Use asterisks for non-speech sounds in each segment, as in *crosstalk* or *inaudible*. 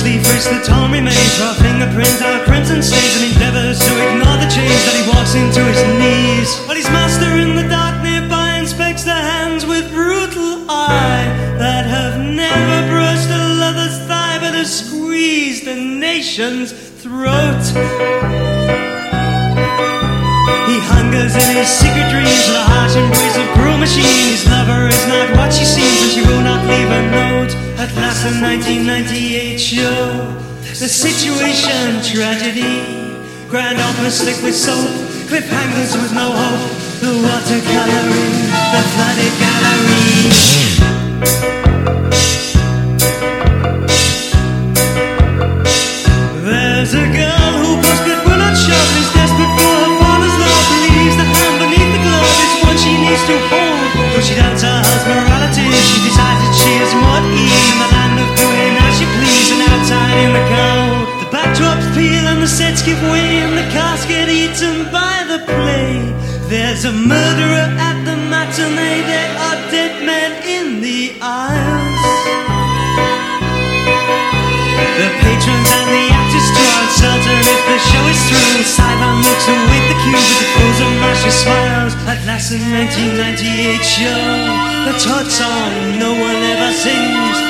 He briskly the torn remains, raw fingerprints out crimson stains, and endeavors to ignore the change that he walks into his knees. But his master in the dark nearby inspects the hands with brutal eye that have never brushed a lover's thigh, but have squeezed the nation's throat. He hungers in his secret dreams for the harsh embrace of cruel machine. His lover is not what she seems, and she will not leave a note. At last in 1998 show. The situation tragedy. Grand office slick with soap. Cliffhangers with no hope. The watercoloring, the flooded gallery. she doubts her husband's morality. She decides that she is more outside in the cold. The backdrops peel and the sets give way and the cast get eaten by the play. There's a murderer at the matinee. There are dead men in the aisles. The patrons and the actors are uncertain if the show is through. Sideline looks await the cue with the pose of mercy smiles. At last, the 1998 show. The Todd song no one ever sings.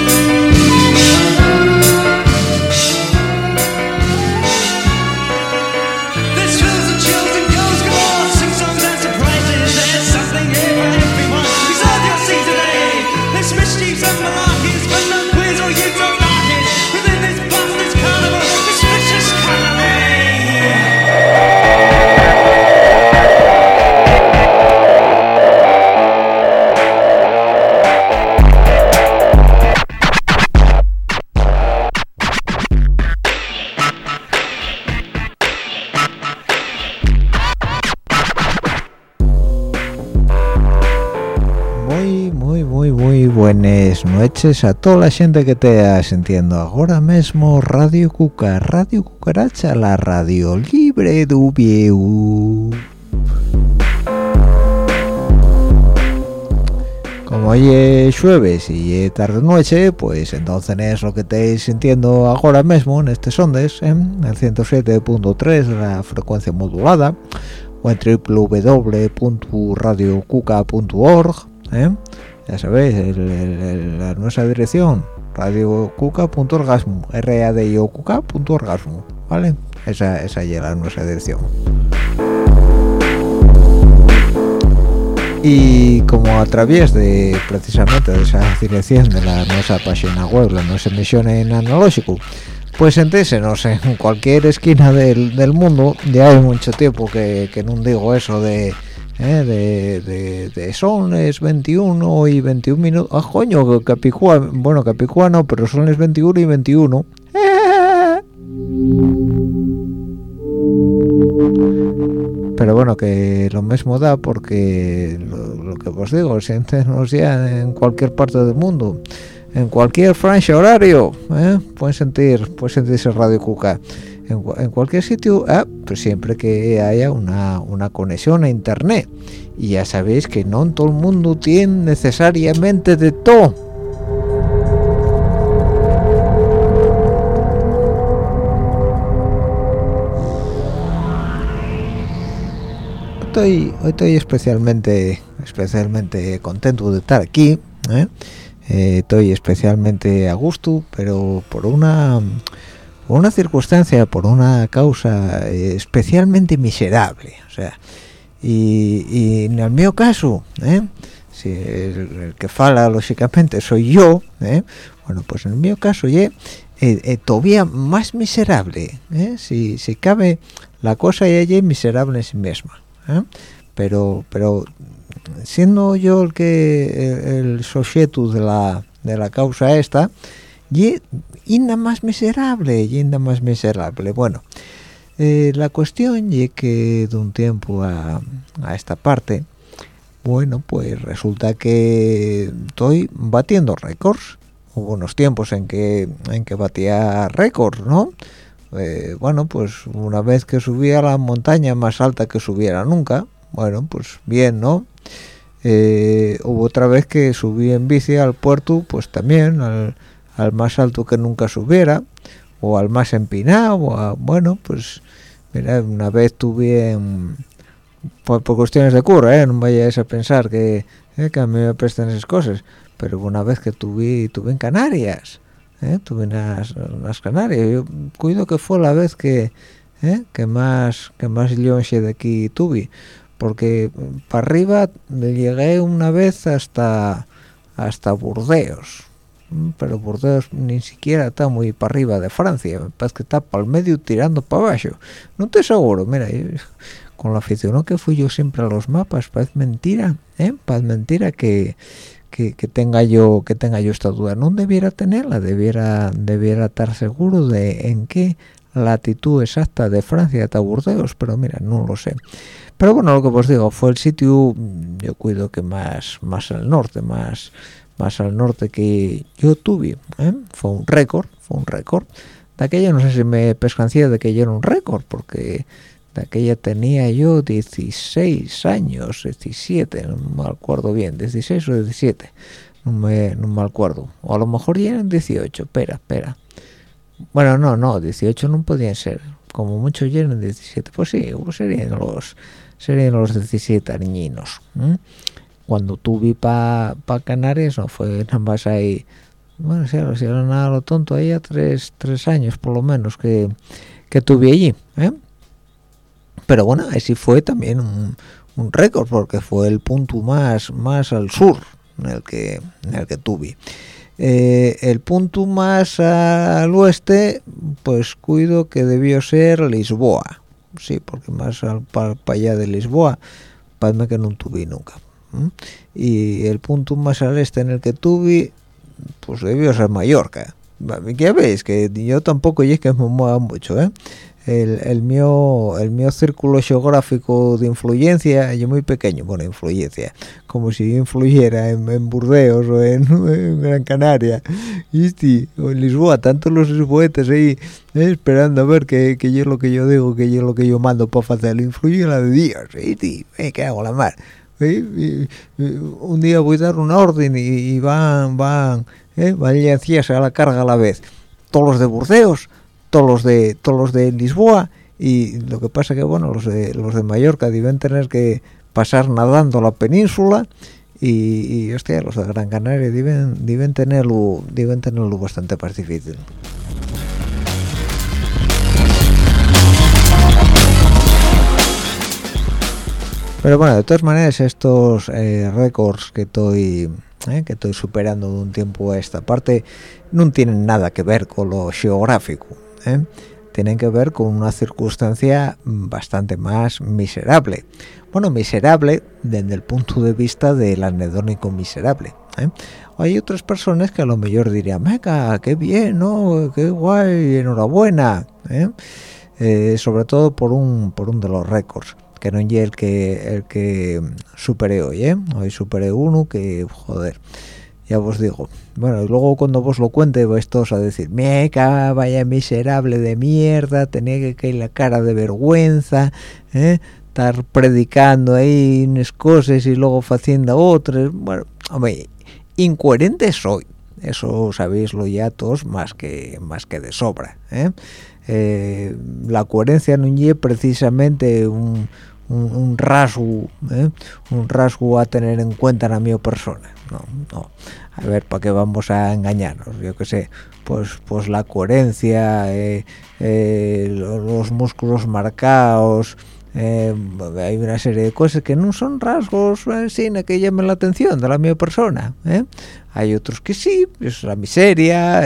A toda la gente que te sintiendo ahora mismo Radio Cuca, Radio Cucaracha, la radio libre de. Como hoy es jueves y es tarde noche, pues entonces es lo que estáis sintiendo ahora mismo en este sondes, en el 107.3, la frecuencia modulada, o en www.radiocuca.org, ¿eh? Ya sabéis, el- el- el- la nuestra dirección, radiocuca.orgasmo, r a d i o cuca.orgasmo, ¿vale? Esa, esa ya la nuestra dirección. y como a través de precisamente de esa dirección de la nuestra página web, la nuestra emisión en analógico, pues entésenos en cualquier esquina del, del mundo, ya hay mucho tiempo que, que no digo eso de, eh, de, de, son las 21 y 21 minutos, ah coño, Capicúa, bueno Capicúa no, pero son las 21 y 21, *laughs* pero bueno que lo mismo da porque lo, lo que os digo siéntenos ya en cualquier parte del mundo en cualquier franja horario ¿eh? pueden sentir pueden sentirse Radio Cuca en, cualquier sitio, ah, pues siempre que haya una, una conexión a internet. Y ya sabéis que no todo el mundo tiene necesariamente de todo. Estoy, hoy estoy especialmente especialmente contento de estar aquí ¿eh? Eh, estoy especialmente a gusto pero por una una circunstancia por una causa eh, especialmente miserable o sea y, en el mío caso si el, que fala lógicamente soy yo bueno pues en el mío caso ya todavía más miserable si, si cabe la cosa ya es miserable en sí misma pero pero siendo yo el que el sujeto de la de la causa esta y inda más miserable inda más miserable. Bueno eh, la cuestión es que de un tiempo a, a, esta parte bueno pues resulta que estoy batiendo récords. Hubo unos tiempos en que en que batía récords no eh, bueno pues una vez que subía a la montaña más alta que subiera nunca bueno pues bien no eh, hubo otra vez que subí en bici al puerto pues también al, más alto que nunca subiera o al más empinado o bueno pues mira una vez tuve por, cuestiones de curra ¿eh? no vayáis a pensar que, eh, a mí me prestan esas cosas pero una vez que tuve tuve en Canarias ¿eh? tuve las, las Canarias yo cuido que fue la vez que que más que más de aquí tuve porque para arriba llegué una vez hasta hasta Burdeos pero Burdeos ni siquiera está muy para arriba de Francia me parece que está para el medio tirando para abajo no te seguro mira con la afición que fui yo siempre a los mapas parece mentira ¿eh? parece mentira que, que, tenga yo que tenga yo esta duda no debiera tenerla debiera debiera estar seguro de en qué latitud exacta de Francia hasta Burdeos pero mira no lo sé pero bueno lo que os digo fue el sitio yo cuido que más más al norte más más al norte que yo tuve ¿eh? fue un récord fue un récord. De aquella no sé si me pescancía de que yo era un récord porque de aquella tenía yo 16 años 17 no me acuerdo bien 16 o 17 no me, no me acuerdo. O a lo mejor ya eran 18 espera espera. Bueno no no 18 no podían ser como muchos ya eran 17 pues sí serían los serían los 17 niños cuando tuve para pa Canarias no fue nada más ahí bueno si era, si era nada lo tonto ahí tres, tres años por lo menos que, que tuve allí ¿eh? pero bueno así fue también un, un récord porque fue el punto más más al sur en el que en el que tuve eh, el punto más al oeste pues cuido que debió ser Lisboa sí, porque más para allá de Lisboa, parece que no tuve nunca. Y el punto más al este en el que tuve, pues debió ser Mallorca. Ya veis que yo tampoco y es que me mueva mucho, ¿eh? el, el mío el mío círculo geográfico de influencia es muy pequeño bueno influencia como si influyera en, Burdeos o en, Gran Canaria ¿viste? o en Lisboa tantos los lisboetas ahí eh, esperando a ver qué que es lo que yo digo que es lo que yo mando para hacerlo influye en la de Dios ¿viste? ¿qué hago la mar un día voy a dar una orden y, van van eh, van a la carga a la vez. Todos los de Burdeos todos los de todos los de Lisboa y lo que pasa que bueno los de los de Mallorca deben tener que pasar nadando la península y, y hostia, los de Gran Canaria deben deben tenerlo deben tenerlo bastante más difícil pero bueno de todas maneras estos eh, récords que estoy eh, que estoy superando de un tiempo a esta parte no tienen nada que ver con lo geográfico ¿eh? tienen que ver con una circunstancia bastante más miserable. Bueno, miserable desde el punto de vista del anedónico miserable. ¿eh? Hay otras personas que a lo mejor dirían, meca, qué bien, ¿no? Qué guay, enhorabuena. sobre todo por un, por un de los récords que no es el que el que superé hoy, Hoy superé uno que, joder, ya os digo bueno y luego cuando vos lo cuente vais todos a decir meca vaya miserable de mierda tenía que caer la cara de vergüenza ¿eh? estar predicando ahí unas cosas y luego haciendo otras bueno hombre incoherente soy eso sabéislo ya todos más que más que de sobra ¿eh? Eh, la coherencia no es precisamente un, un, rasgo ¿eh? un rasgo a tener en cuenta en mi persona no no a ver para qué vamos a engañarnos yo que sé pues pues la coherencia los músculos marcados eh, hay una serie de cosas que no son rasgos eh, que llamen la atención de la mi persona eh. hay otros que sí es la miseria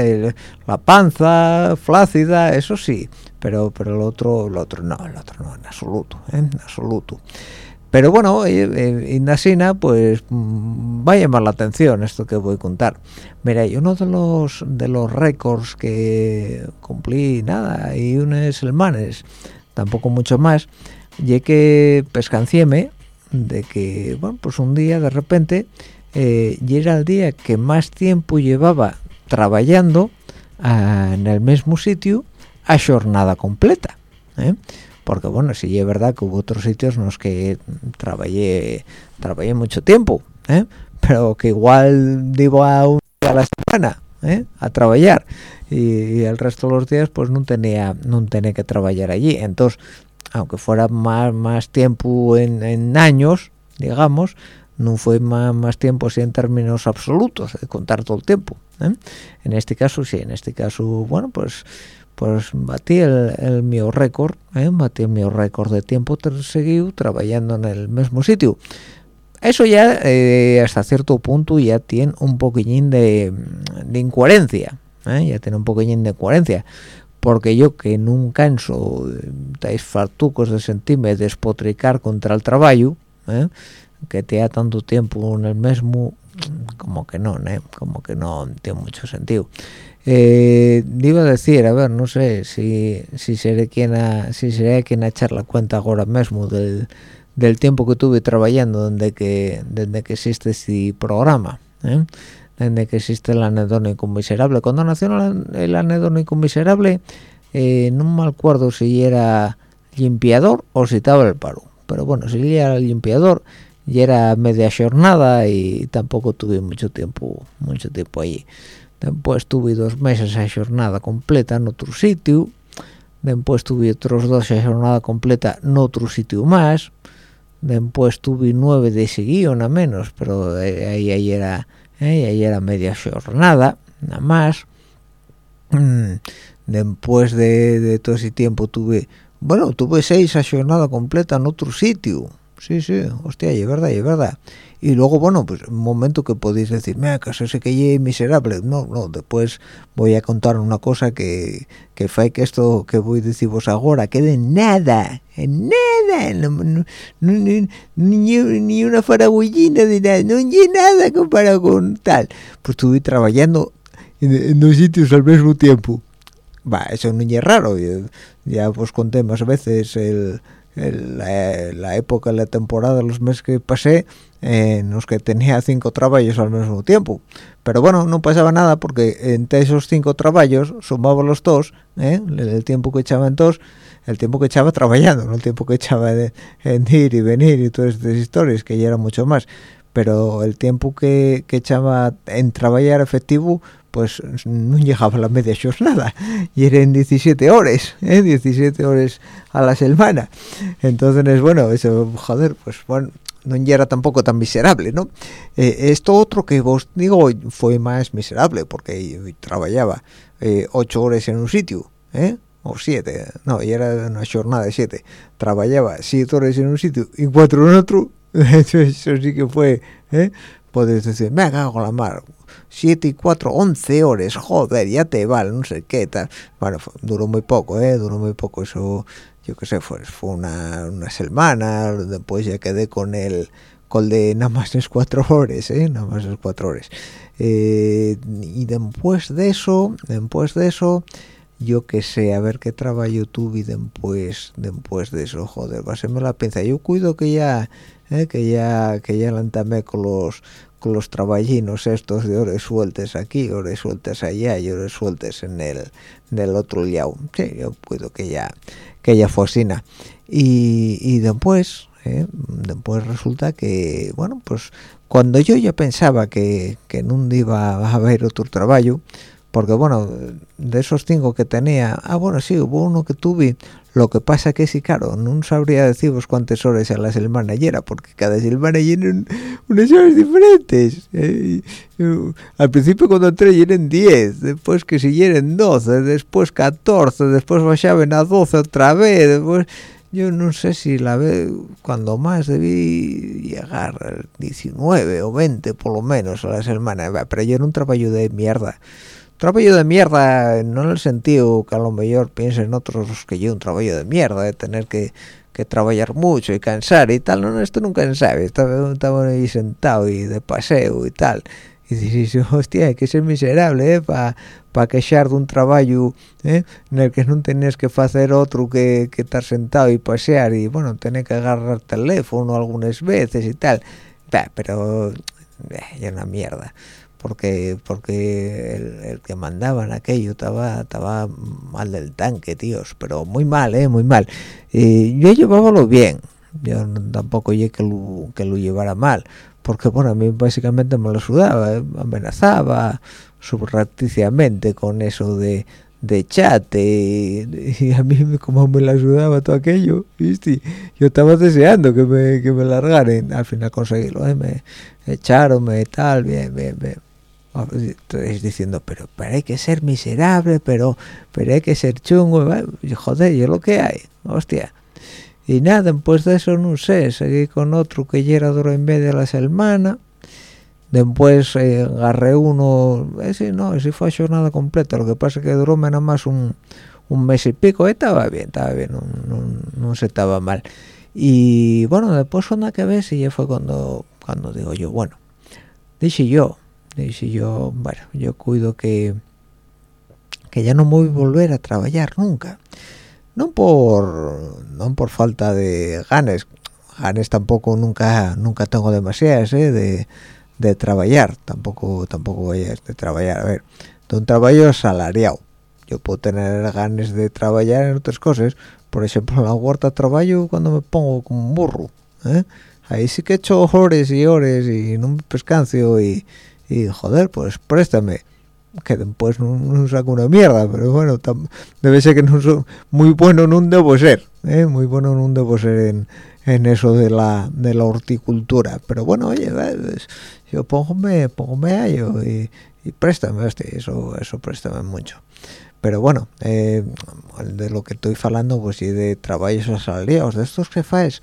la panza flácida eso sí pero pero el otro el otro no el otro no en absoluto en absoluto. Pero bueno Indasina pues mm, va a llamar la atención esto que voy a contar. Mira y uno de los de los récords que cumplí nada y unos semanas tampoco mucho más y que pescancieme de que bueno pues un día de repente eh, y era el día que más tiempo llevaba trabajando ah, en el mismo sitio a jornada completa ¿eh? porque bueno si es verdad que hubo otros sitios en los que trabajé trabajé mucho tiempo ¿eh? pero que igual digo a un día a la semana a trabajar y, el resto de los días pues no tenía no tenía que trabajar allí entonces aunque fuera más, más tiempo en, años, digamos, no fue más, tiempo así en términos absolutos, de contar todo el tiempo. ¿eh? En este caso sí, en este caso, bueno, pues pues batí el, el mío récord, ¿eh? batí el mío récord de tiempo seguido trabajando en el mismo sitio. Eso ya eh, hasta cierto punto ya tiene un poquillín de, de incoherencia, ya tiene un poquillín de coherencia, porque yo que nunca canso estáis fartucos de sentirme despotricar contra el trabajo ¿eh? que te da tanto tiempo en el mismo como que no ¿eh? como que no tiene mucho sentido eh, iba a decir a ver no sé si si seré quien a si seré quien a echar la cuenta ahora mismo del, del tiempo que tuve trabajando desde que desde que existe este programa ¿eh? desde que existe el anedónico miserable. Cuando nació el anedónico miserable, eh, no me acuerdo si era limpiador o si estaba el paro. Pero bueno, si era limpiador y era media jornada y tampoco tuve mucho tiempo mucho tiempo allí. Después tuve dos meses a jornada completa en otro sitio. Después tuve otros dos a jornada completa en otro sitio más. Después tuve nueve de seguido, nada menos, pero ahí, ahí era ¿eh? ahí era media jornada nada más mm, después de, todo ese tiempo tuve bueno tuve seis a jornada completa en otro sitio sí sí hostia es verdad es verdad. Y luego bueno pues un momento que podéis decir me acaso sé que llegué miserable no no después voy a contar una cosa que que fue que esto que voy a deciros ahora quede nada nada no, ni, ni, una farabullina de nada no hay nada comparado con tal. Pues estuve trabajando en, dos sitios al mismo tiempo. Va eso no es raro ya os conté más veces el la, época, la temporada, los meses que pasé, en los que tenía cinco trabajos al mismo tiempo. Pero bueno, no pasaba nada porque entre esos cinco trabajos sumaba los dos, ¿eh? el tiempo que echaba en dos, el tiempo que echaba trabajando, no el tiempo que echaba en ir y venir y todas estas historias, que ya era mucho más. Pero el tiempo que, que echaba en trabajar efectivo, pues no llegaba a la media jornada y eran 17 horas, ¿eh? 17 horas a la semana. Entonces, bueno, eso, joder, pues bueno, no era tampoco tan miserable, ¿no? Eh, esto otro que vos digo fue más miserable porque trabajaba eh, ocho horas en un sitio, ¿eh? o siete, no, y era una jornada de siete, trabajaba siete horas en un sitio y cuatro en otro, *laughs* eso, sí que fue, ¿eh? Puedes decir, me hago la mar, 7 y 4, 11 horas, joder, ya te vale, no sé qué tal. Bueno, duró muy poco, ¿eh? Duró muy poco, eso, yo qué sé, fue, fue una, una semana, después ya quedé con el con de nada más es cuatro horas, ¿eh? Nada más es cuatro horas. Eh, y después de eso, después de eso, yo qué sé, a ver qué trabajo tuve después, después de eso, joder, va a la pinza. Yo cuido que ya, eh, que ya, que ya la con los con los estos de horas sueltas aquí, horas sueltas allá y horas sueltas en el, del otro lado. Sí, yo puedo que ya que ella fosina. Y, y después, eh, después resulta que, bueno, pues cuando yo ya pensaba que, que no iba a haber otro trabajo, porque bueno, de esos cinco que tenía, ah bueno, sí, hubo uno que tuve, lo que pasa que sí, claro, no sabría deciros cuántas horas a la semana era, porque cada semana llenan unas horas diferentes. Eh, al principio cuando entré llenen 10, después que si llenen 12, después 14, después bajaban a 12 otra vez, después yo no sé si la vez cuando más debí llegar a 19 o 20 por lo menos a la semana, pero yo era un trabajo de mierda trabajo de mierda no en el sentido que a lo mejor piensen otros que yo un trabajo de mierda de tener que, que trabajar mucho y cansar y tal no esto nunca se sabe estaba, estaba ahí sentado y de paseo y tal y dices *laughs* hostia hay que ser miserable ¿eh? para pa queixar de un trabajo ¿eh? en el que no tenías que hacer otro que, que estar sentado y pasear y bueno tener que agarrar teléfono algunas veces y tal pero eh, es una mierda porque porque el, que mandaban aquello estaba estaba mal del tanque tíos pero muy mal eh muy mal y yo llevábalo bien yo tampoco llegué que lo, que lo llevara mal porque bueno a mí básicamente me lo sudaba ¿eh? amenazaba subrepticiamente con eso de de chat y, a mí como me la ayudaba todo aquello ¿viste? yo estaba deseando que me, que me largaren al final conseguirlo ¿eh? me echaron me tal bien bien bien Estoy diciendo, pero, pero hay que ser miserable, pero pero hay que ser chungo, joder, yo lo que hay, hostia. Y nada, después de eso, no sé, seguí con otro que ya era duro en vez de la semana. Después eh, agarré uno, ese no, ese fue jornada completa, lo que pasa es que duró menos más un, un mes y pico, estaba bien, estaba bien, no, se estaba mal. Y bueno, después una que ves y ya fue cuando, cuando digo yo, bueno, dije yo, y si yo bueno yo cuido que que ya no voy a volver a trabajar nunca. No por no por falta de ganes ganes tampoco nunca nunca tengo demasiadas ¿eh? de, de trabajar. Tampoco tampoco voy a de trabajar. A ver de un trabajo salariado. Yo puedo tener ganas de trabajar en otras cosas. Por ejemplo en la huerta trabajo cuando me pongo como un burro ¿eh? ahí sí que he hecho horas y horas y no me pescancio y y joder pues préstame que después no, saco una mierda pero bueno debe ser que no soy muy bueno no debo ser ¿eh? muy bueno no debo ser en, eso de la de la horticultura. Pero bueno oye pues, yo póngome póngome a ello y, y préstame este eso eso préstame mucho. Pero bueno eh, de lo que estoy hablando pues y de trabajos asalariados de estos que faes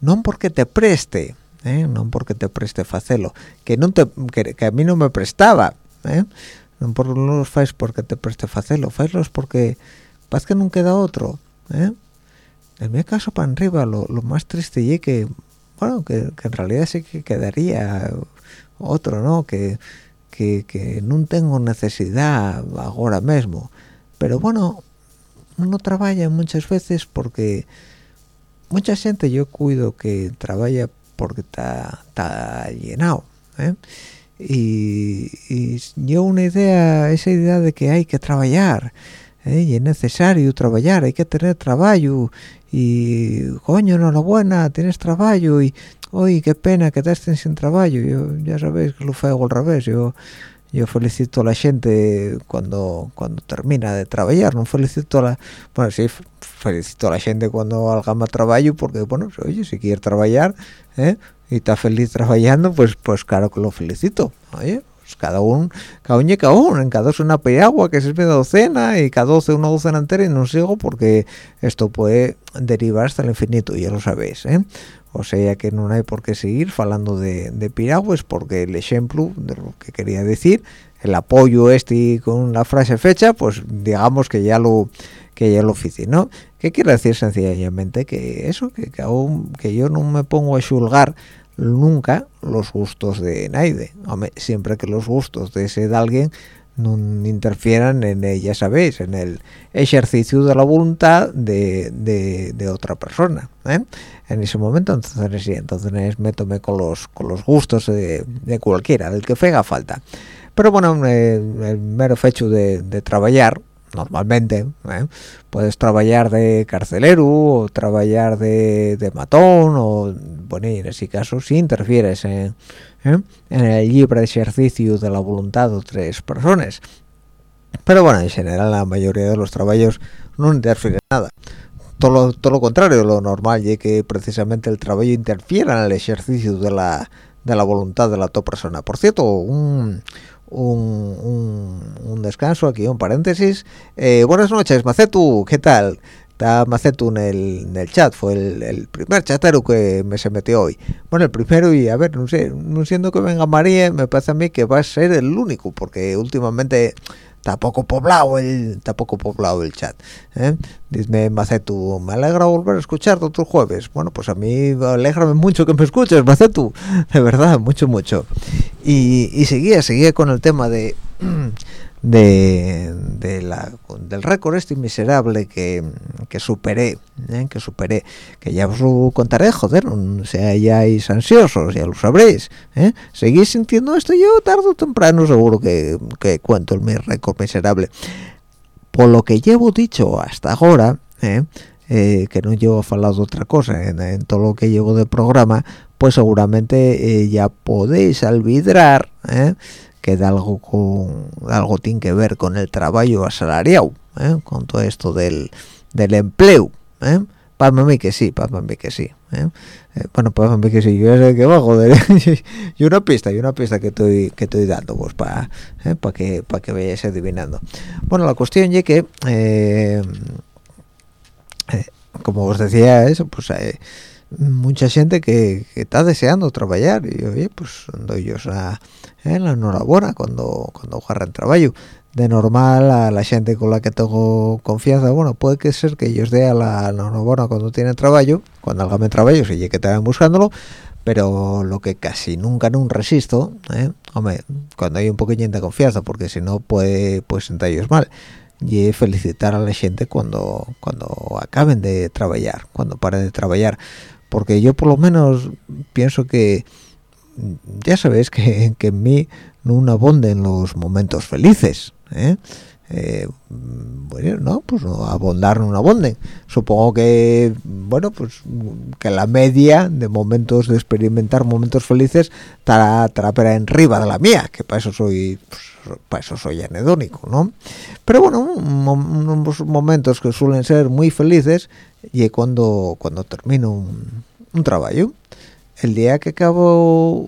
no porque te preste ¿eh? no porque te preste facelo que no te que, a mí no me prestaba ¿eh? no por no los fais porque te preste facelo faislos porque paz que no queda otro ¿eh? en mi caso para arriba lo, más triste y que bueno que, en realidad sí que quedaría otro no que que, que no tengo necesidad ahora mismo pero bueno uno trabaja muchas veces porque mucha gente yo cuido que trabaja porque está llenado ¿eh? y, y yo una idea esa idea de que hay que trabajar ¿eh? y es necesario trabajar hay que tener trabajo y coño no lo buena tienes trabajo y hoy qué pena que te estén sin trabajo yo ya sabéis que lo hago al revés yo yo felicito a la gente cuando cuando termina de trabajar no felicito a la bueno sí felicito a la gente cuando algama trabajo porque bueno oye si quiere trabajar ¿eh? y está feliz trabajando pues pues claro que lo felicito oye pues cada uno cada y cada uno en cada dos una agua que es media docena y cada doce una docena entera y no sigo porque esto puede derivar hasta el infinito ya lo sabéis ¿eh? o sea que no hay por qué seguir hablando de, de piragües porque el ejemplo de lo que quería decir el apoyo este con la frase fecha pues digamos que ya lo que ya lo oficie, ¿no? ¿Qué quiere decir sencillamente? Que eso, que, que, aún, que yo no me pongo a juzgar nunca los gustos de nadie. siempre que los gustos de ese de alguien no interfieran en ya sabéis en el ejercicio de la voluntad de, de, otra persona ¿eh? en ese momento entonces sí entonces me tomé con los con los gustos de, cualquiera del que fega falta pero bueno el mero hecho de, trabajar normalmente ¿eh? puedes trabajar de carcelero o trabajar de, matón o bueno en ese caso si interfieres en ¿eh? en el libre ejercicio de la voluntad de otras personas. Pero bueno, en general la mayoría de los trabajos no interfieren nada. Todo lo, todo lo contrario, lo normal es que precisamente el trabajo interfiera en el ejercicio de la, de la voluntad de la otra persona. Por cierto, un, un, un, descanso aquí, un paréntesis. Eh, buenas noches, Macetu, ¿qué tal? está Macetu en el, en el chat, fue el, primer chatero que me se metió hoy. Bueno, el primero y a ver, no sé, no siendo que venga María, me parece a mí que va a ser el único, porque últimamente está poco poblado el, está poco poblado el chat. ¿eh? Dime Macetu, me alegra volver a escucharte otro jueves. Bueno, pues a mí alegrame mucho que me escuches, Macetu, de verdad, mucho, mucho. Y, y seguía, seguía con el tema de de, la, del récord este miserable que, que superé, ¿eh? que superé, que ya os contaré, joder, no seáis ansiosos, ya lo sabréis, ¿eh? seguís sintiendo esto yo tarde o temprano seguro que, que cuento el mi récord miserable. Por lo que llevo dicho hasta ahora, ¿eh? eh que no llevo hablado de otra cosa en, todo lo que llevo de programa, pues seguramente ya podéis albidrar ¿eh? Que de algo con algo tiene que ver con el trabajo asalariado ¿eh? con todo esto del, del empleo ¿eh? para mí que sí para mí que sí ¿eh? eh bueno para mí que sí yo sé que va joder *laughs* y una pista y una pista que estoy que estoy dando pues para ¿eh? para que para que vayáis adivinando bueno la cuestión es que como os decía eso pues mucha gente que, está deseando trabajar y oye pues doy yo a ¿eh? la enhorabuena cuando cuando en trabajo de normal a la gente con la que tengo confianza bueno puede que ser que ellos dé a la enhorabuena cuando tienen trabajo cuando hagan trabajo si que están buscándolo pero lo que casi nunca no resisto ¿eh? hombre cuando hay un poquito de confianza porque si no puede pues ellos mal y felicitar a la gente cuando cuando acaben de trabajar cuando paren de trabajar porque yo por lo menos pienso que ya sabéis que, en mí no abonden los momentos felices ¿eh? Eh, bueno no pues no abondar no abonden supongo que bueno pues que la media de momentos de experimentar momentos felices estará en arriba de la mía que para eso soy pues, para eso soy anedónico no pero bueno unos momentos que suelen ser muy felices y cuando cuando termino un, trabajo. El día que acabo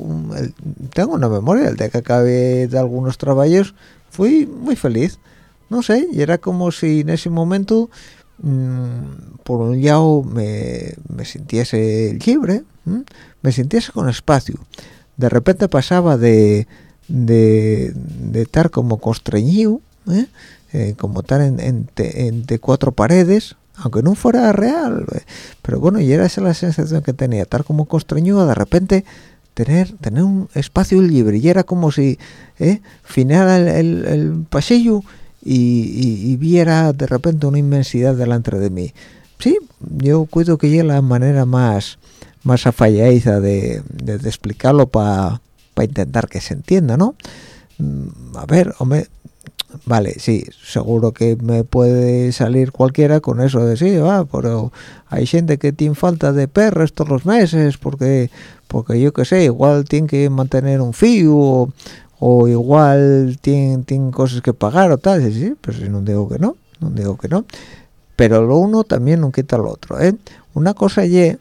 tengo una memoria el día que acabé de algunos trabajos fui muy feliz no sé y era como si en ese momento mm, por un lado me, me sintiese libre me sintiese con espacio. De repente pasaba de de, estar como constreñido ¿eh? Eh, como estar en, entre cuatro paredes aunque no fuera real pero bueno y era esa la sensación que tenía estar como constreñudo de repente tener tener un espacio libre. Y era como si eh, finara el, pasillo y, viera de repente una inmensidad delante de mí. Sí yo cuido que llegue la manera más más afalladiza de, de, explicarlo para intentar que se entienda no mm, a ver hombre vale, sí, seguro que me puede salir cualquiera con eso de sí, va, pero hay gente que tiene falta de perros todos los meses porque porque yo qué sé, igual tiene que mantener un fío igual tiene, tiene cosas que pagar o tal, sí, pero si no digo que no, no digo que no. Pero lo uno también no quita lo otro, ¿eh? Una cosa y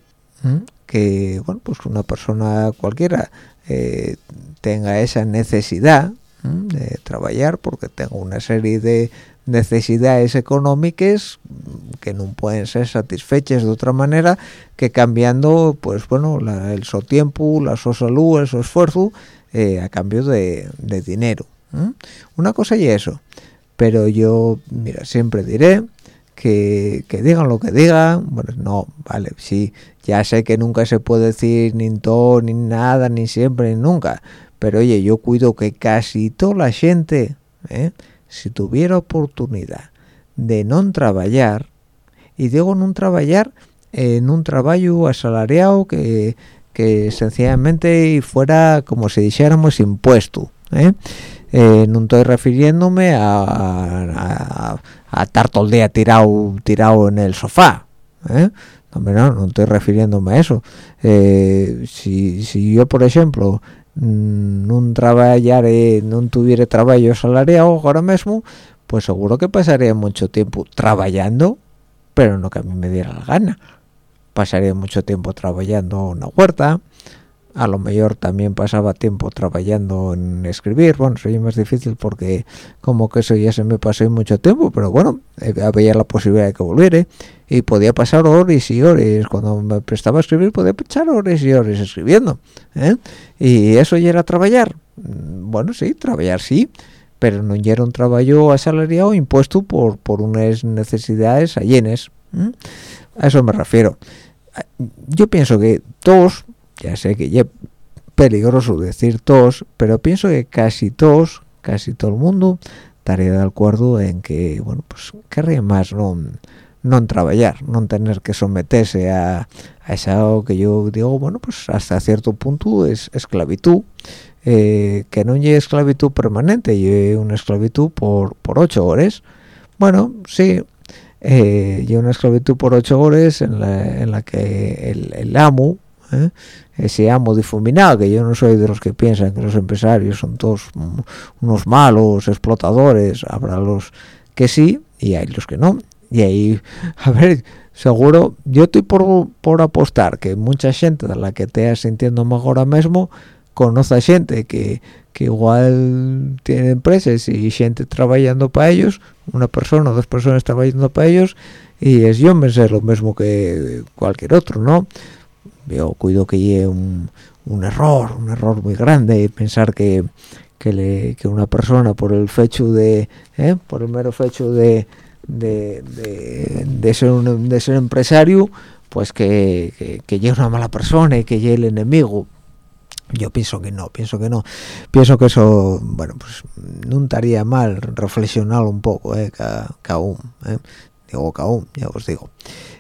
que, bueno, pues una persona cualquiera eh, tenga esa necesidad de trabajar porque tengo una serie de necesidades económicas que no pueden ser satisfechas de otra manera que cambiando pues bueno el su tiempo la su salud el su esfuerzo eh, a cambio de, dinero una cosa y eso. Pero yo mira siempre diré que, digan lo que digan. Bueno no vale sí ya sé que nunca se puede decir ni todo ni nada ni siempre ni nunca. Pero oye yo cuido que casi toda la gente ¿eh? si tuviera oportunidad de no trabajar y digo no trabajar en un trabajo asalariado que, que sencillamente fuera como si dijéramos impuesto ¿eh? Eh, no estoy refiriéndome a, a, a, estar todo el día tirado tirado en el sofá ¿eh? no, no estoy refiriéndome a eso si, si yo por ejemplo mm, no trabajara no tuviera trabajo asalariado ahora mismo pues seguro que pasaría mucho tiempo trabajando pero no que a mí me diera la gana pasaría mucho tiempo trabajando en una huerta a lo mejor también pasaba tiempo trabajando en escribir bueno sería más difícil porque como que eso ya se me pasó mucho tiempo pero bueno eh, había la posibilidad de que volviera y podía pasar horas y horas cuando me prestaba a escribir podía pasar horas y horas escribiendo ¿eh? y eso ya era trabajar mm, bueno sí trabajar sí pero no era un trabajo asalariado impuesto por, por unas necesidades allenes. A eso me refiero. Yo pienso que todos, ya sé que es peligroso decir todos, pero pienso que casi todos, casi todo el mundo, estaría de acuerdo en que, bueno, pues querría más no, no trabajar, no tener que someterse a, a eso que yo digo, bueno, pues hasta cierto punto es esclavitud, eh, que no es esclavitud permanente, y una esclavitud por, por ocho horas. Bueno, sí, eh, una esclavitud por ocho horas en la, en la que el, amo, ¿eh? ese amo difuminado, que yo no soy de los que piensan que los empresarios son todos unos malos explotadores, habrá los que sí y hay los que no. Y ahí, a ver, seguro, yo estoy por, por apostar que mucha gente de la que te sintiendo mejor ahora mismo conoce a gente que, que igual tiene empresas y gente trabajando para ellos, una persona o dos personas trabajando para ellos, y es yo me sé lo mismo que cualquier otro, ¿no? Yo cuido que lleve un, un error, un error muy grande, pensar que, que, una persona por el fecho de, ¿eh? por el mero fecho de, de, de, ser, un, de ser empresario, pues que, que, que una mala persona y que lleve el enemigo yo pienso que no, pienso que no. Pienso que eso, bueno, pues no estaría mal reflexionar un poco, eh, aún, eh. digo aún, ya os digo.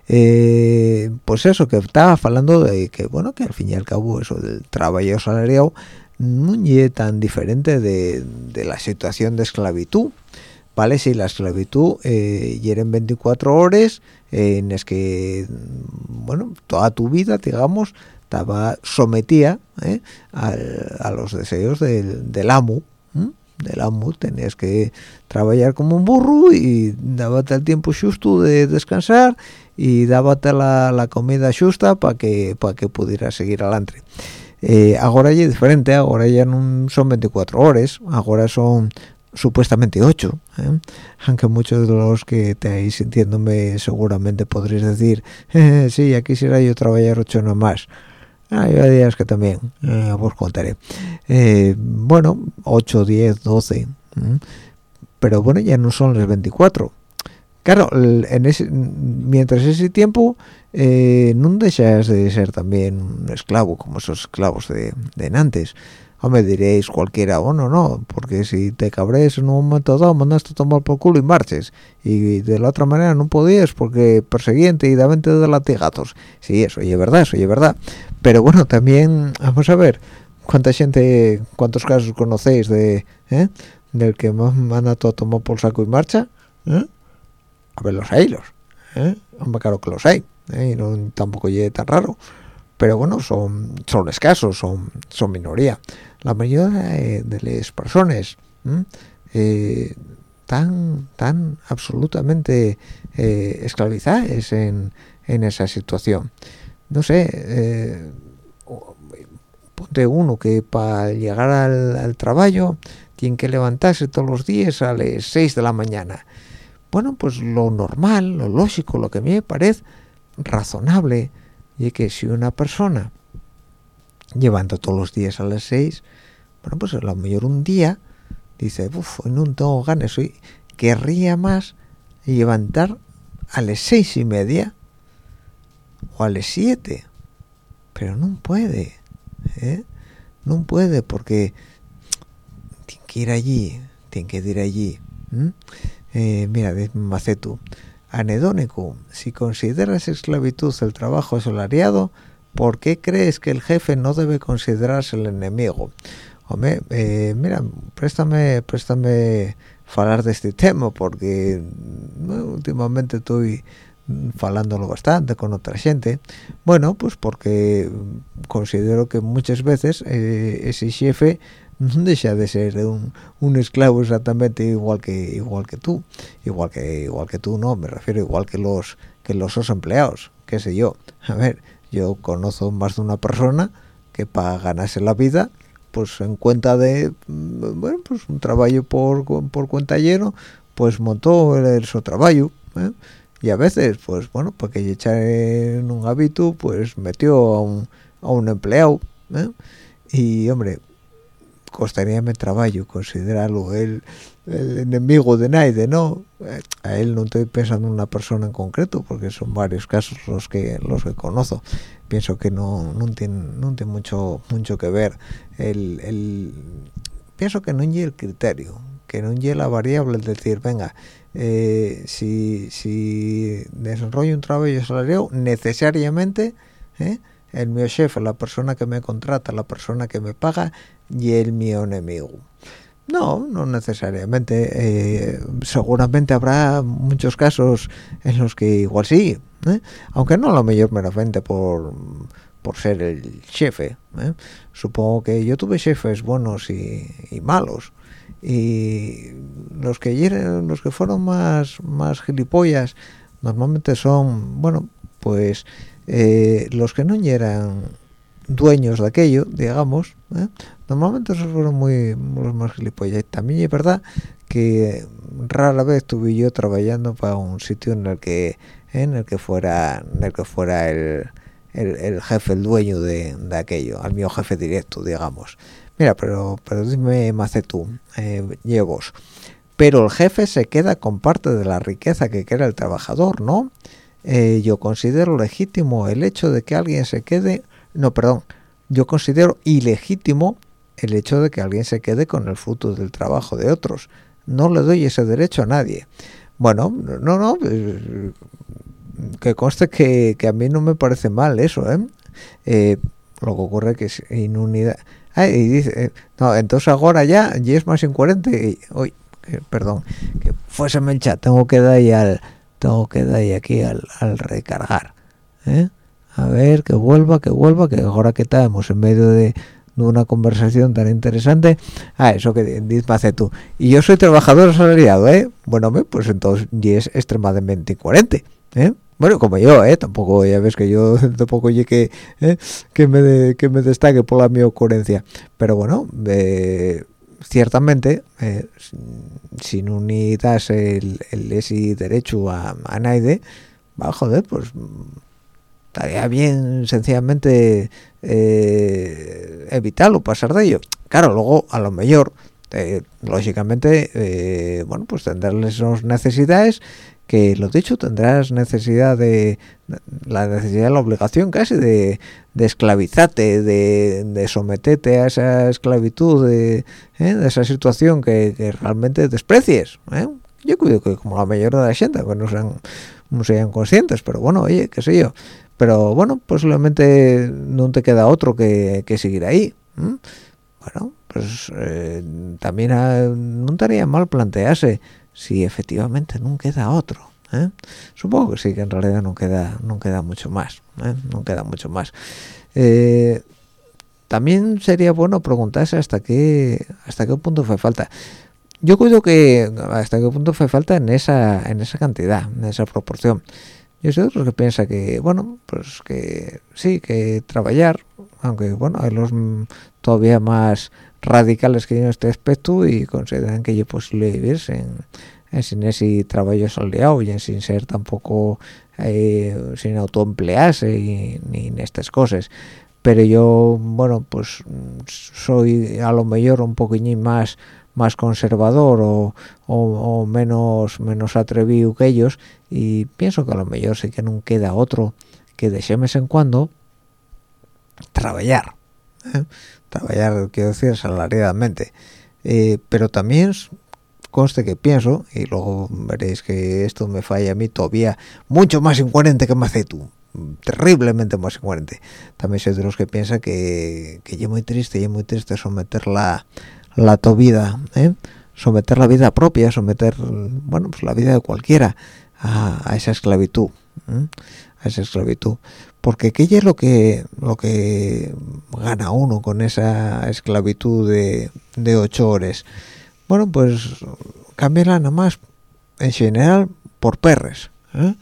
Eh, pues eso, que estaba hablando de que, bueno, que al fin y al cabo eso del trabajo salariado no es tan diferente de, de, la situación de esclavitud, ¿vale? Si la esclavitud eh, en 24 horas, en es que, bueno, toda tu vida, digamos, estaba sometida ¿eh? a, los deseos del, del amo del amo tenías que trabajar como un burro y dábate el tiempo justo de descansar y dábate la, la comida justa para que para que pudieras seguir adelante eh, ahora ya es diferente ahora ya no son 24 horas ahora son supuestamente 8 ¿eh? aunque muchos de los que estáis sintiéndome seguramente podréis decir *laughs* sí aquí será yo trabajar 8 no más Ah, hay días que también eh, os contaré. Eh, bueno, 8, 10, 12. Pero bueno, ya no son las 24. Claro, en ese, mientras ese tiempo eh, no dejas de ser también un esclavo, como esos esclavos de, de antes me diréis cualquiera, bueno, no, porque si te cabres en un momento dado, mandaste a tomar por culo y marches. Y de la otra manera no podías porque perseguiente y davante de latigazos. Sí, eso es verdad, eso es verdad. Pero bueno, también, vamos a ver, cuánta gente, cuántos casos conocéis de, ¿eh? del que manda a tomar por saco y marcha. ¿eh? A ver, los hay, los. ¿eh? Que los hay. ¿eh? Y tampoco llegue tan raro pero bueno son son escasos son son minoría la mayoría de, las personas eh, tan tan absolutamente eh, esclavizadas en, en, esa situación. No sé eh, ponte uno que para llegar al, trabajo tiene que levantarse todos los días a las 6 de la mañana. Bueno pues lo normal lo lógico lo que a mí me parece razonable y que si una persona llevando todos los días a las 6 bueno, pues a lo mejor un día dice, uff, hoy no tengo ganas, hoy querría más levantar a las seis y media o a las siete, pero no puede, ¿eh? no puede porque tiene que ir allí, tiene que ir allí eh, mira Macetu anedónico si consideras esclavitud el trabajo asalariado ¿por qué crees que el jefe no debe considerarse el enemigo? Hombre, eh, mira, préstame, préstame hablar de este tema porque últimamente estoy falándolo bastante con otra gente. Bueno pues porque considero que muchas veces eh, ese jefe no deja de ser un, un, esclavo exactamente igual que igual que tú. Igual que igual que tú no me refiero igual que los que los empleados qué sé yo. A ver yo conozco más de una persona que para ganarse la vida pues en cuenta de mm, bueno pues un trabajo por, por cuenta lleno pues montó el, su trabajo ¿eh? y a veces pues bueno para que echar en un hábito pues metió a un, a un empleado ¿eh? y hombre costaría mi trabajo considerarlo el, enemigo de nadie no a él no estoy pensando en una persona en concreto porque son varios casos los que los que conozco. Pienso que no no tiene no tiene mucho mucho que ver el, el pienso que no hay el criterio que no hay la variable es decir venga eh, si, si desarrollo un trabajo salario necesariamente eh, el mío jefe la persona que me contrata la persona que me paga y el mío enemigo no, no necesariamente. Eh, seguramente habrá muchos casos en los que igual sí, ¿eh? aunque no lo mejor meramente por, por ser el jefe. ¿eh? Supongo que yo tuve jefes buenos y, malos y los que los que fueron más más gilipollas normalmente son bueno pues los que no eran dueños de aquello digamos normalmente esos fueron muy los más gilipollas. También es verdad que rara vez estuve yo trabajando para un sitio en el que en el que fuera en el que fuera el, el, jefe el dueño de, de, aquello al mío jefe directo digamos. Mira pero pero dime más tú eh, llevos pero el jefe se queda con parte de la riqueza que quiera el trabajador no eh, yo considero legítimo el hecho de que alguien se quede no perdón yo considero ilegítimo el hecho de que alguien se quede con el fruto del trabajo de otros. No le doy ese derecho a nadie. Bueno, no, no, eh, que conste que, a mí no me parece mal eso, ¿eh? eh lo que ocurre que es inunidad. Y dice, eh, no, entonces ahora ya, y es más incoherente. Y, uy, perdón, que fuese el chat, tengo que dar al, tengo que dar aquí al, al recargar. A ver, que vuelva, que vuelva, que ahora que estamos en medio de una conversación tan interesante. Ah eso que dice tú. Y yo soy trabajador asalariado eh bueno pues entonces y es extremadamente incoherente eh bueno como yo eh tampoco ya ves que yo *laughs* tampoco llegue eh, que me que me destaque por la mi coherencia pero bueno eh, ciertamente eh, sin unidas el, el ese derecho a, a nadie va joder pues estaría bien sencillamente eh, evitarlo, pasar de ello. Claro, luego a lo mejor, eh, lógicamente, eh, bueno, pues tendrás esas necesidades que, lo dicho, tendrás necesidad de, la necesidad, la obligación casi de, esclavizarte, de, someterte a esa esclavitud, de, esa situación que, realmente desprecies. Yo cuido que como la mayoría de la gente, que no sean, no sean conscientes, pero bueno, oye, qué sé yo, pero bueno posiblemente no te queda otro que, seguir ahí bueno pues eh, también ah, no estaría mal plantearse si efectivamente no queda otro ¿eh? supongo que sí que en realidad no queda no queda mucho más ¿eh? no queda mucho más también sería bueno preguntarse hasta qué hasta qué punto fue falta yo creo que hasta qué punto fue falta en esa en esa cantidad en esa proporción y hay otros que piensa que bueno pues que sí que trabajar aunque bueno hay los todavía más radicales que yo en este aspecto y consideran que es posible vivir sin, sin ese trabajo soleado y sin ser tampoco eh, sin autoemplearse ni en estas cosas. Pero yo bueno pues soy a lo mejor un poquillín más más conservador o, menos menos atrevido que ellos y pienso que a lo mejor sí que no queda otro que de vez en cuando trabajar ¿eh? trabajar quiero decir salariadamente eh, pero también conste que pienso y luego veréis que esto me falla a mí todavía mucho más incoherente que me hace tú terriblemente más incoherente también soy de los que piensa que que es muy triste y muy triste someter la la tu vida ¿eh? someter la vida propia someter bueno pues la vida de cualquiera a, esa esclavitud a esa esclavitud porque qué es lo que lo que gana uno con esa esclavitud de, de ocho horas bueno pues cambiarla nada más en general por perres ¿eh?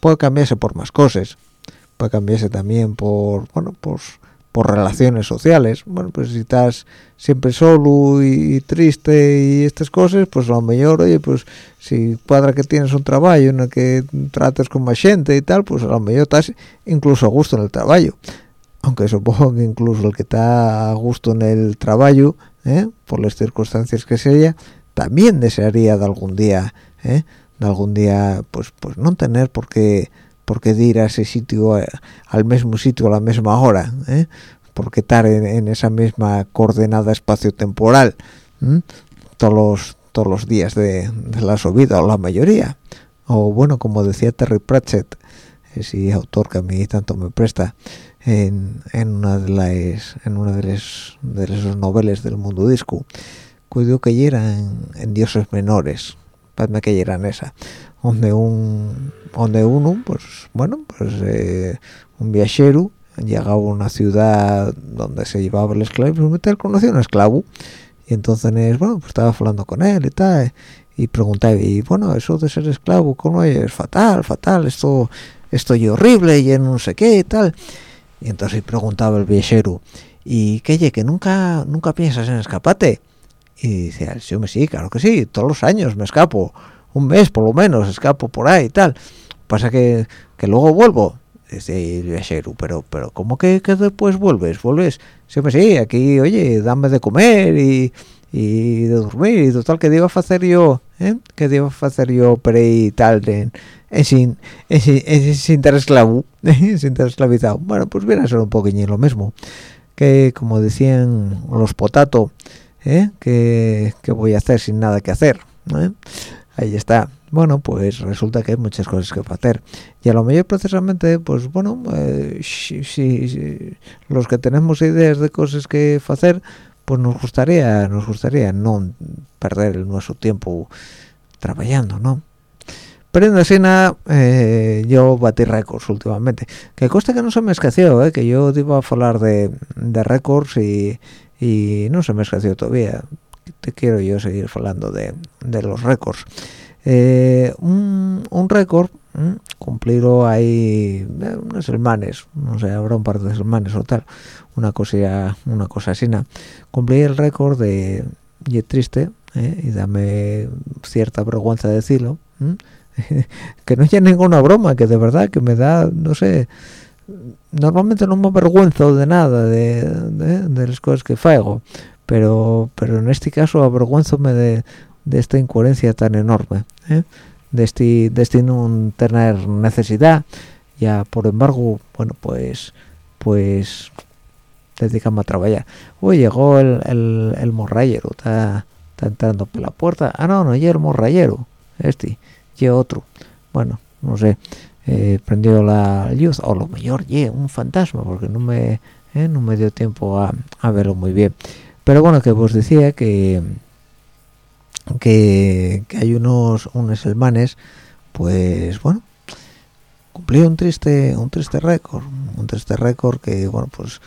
puede cambiarse por más cosas puede cambiarse también por bueno pues por relaciones sociales bueno pues si estás siempre solo y, triste y estas cosas pues a lo mejor oye pues si cuadra que tienes un trabajo en el que trates con más gente y tal pues a lo mejor estás incluso a gusto en el trabajo aunque supongo que incluso el que está a gusto en el trabajo ¿eh? por las circunstancias que sea también desearía de algún día ¿eh? de algún día pues pues no tener por qué porque ir a ese sitio eh, al mismo sitio a la misma hora ¿eh? porque estar en, esa misma coordenada espacio-temporal todos los todos los días de, la su vida o la mayoría. O bueno como decía Terry Pratchett ese autor que a mí tanto me presta en, una de las en una de las de las novelas del mundo disco cuido que eran en dioses menores para que eran esa donde un donde uno pues bueno pues eh, un viajero llegaba a una ciudad donde se llevaba el esclavo y pues, conoció a un esclavo y entonces bueno pues estaba hablando con él y tal y preguntaba y bueno eso de ser esclavo cómo es fatal fatal esto estoy horrible y no sé qué y tal. Y entonces preguntaba el viajero y que que nunca nunca piensas en escapate y decía sí sí claro que sí todos los años me escapo un mes por lo menos escapo por ahí y tal. Pasa que, que luego vuelvo. El viajero pero pero cómo que, que, después vuelves vuelves pues sí aquí oye dame de comer y, y de dormir y total iba a hacer yo ¿eh? iba a hacer yo por ahí tal en, en sin en, sin, sin estar esclavo *laughs* sin estar esclavizado bueno pues viene a ser un poquillo lo mismo. Que como decían los potato ¿eh? que, que voy a hacer sin nada que hacer ¿eh? Ahí está. Bueno pues resulta que hay muchas cosas que hacer. Y a lo mejor precisamente pues bueno eh, si, los que tenemos ideas de cosas que hacer pues nos gustaría nos gustaría no perder nuestro tiempo trabajando no pero en la eh, yo batí récords últimamente. Que costa que no se me escació eh, que yo iba a hablar de, de récords y, y no se me escació todavía te quiero yo seguir hablando de, de los récords. Eh, un, un récord cumplirlo ahí eh, unas semanas no sé habrá un par de semanas o tal una cosa una cosa así cumplí el récord de y triste eh, y dame cierta vergüenza decirlo *laughs* que no haya ninguna broma que de verdad que me da no sé normalmente no me avergüenzo de nada de, de, las cosas que faigo pero pero en este caso avergüenzome de, de esta incoherencia tan enorme ¿eh? de este de este no tener necesidad. Ya por embargo bueno pues pues dedicamos a trabajar. Hoy llegó el, el, el está, está entrando por la puerta. Ah no no y el morrayero este y otro. Bueno no sé eh, prendió la luz o lo mejor y un fantasma porque no me eh, no me dio tiempo a, a verlo muy bien pero bueno que os decía que que, hay unos unos hermanes pues bueno cumplió un triste un triste récord un triste récord que bueno pues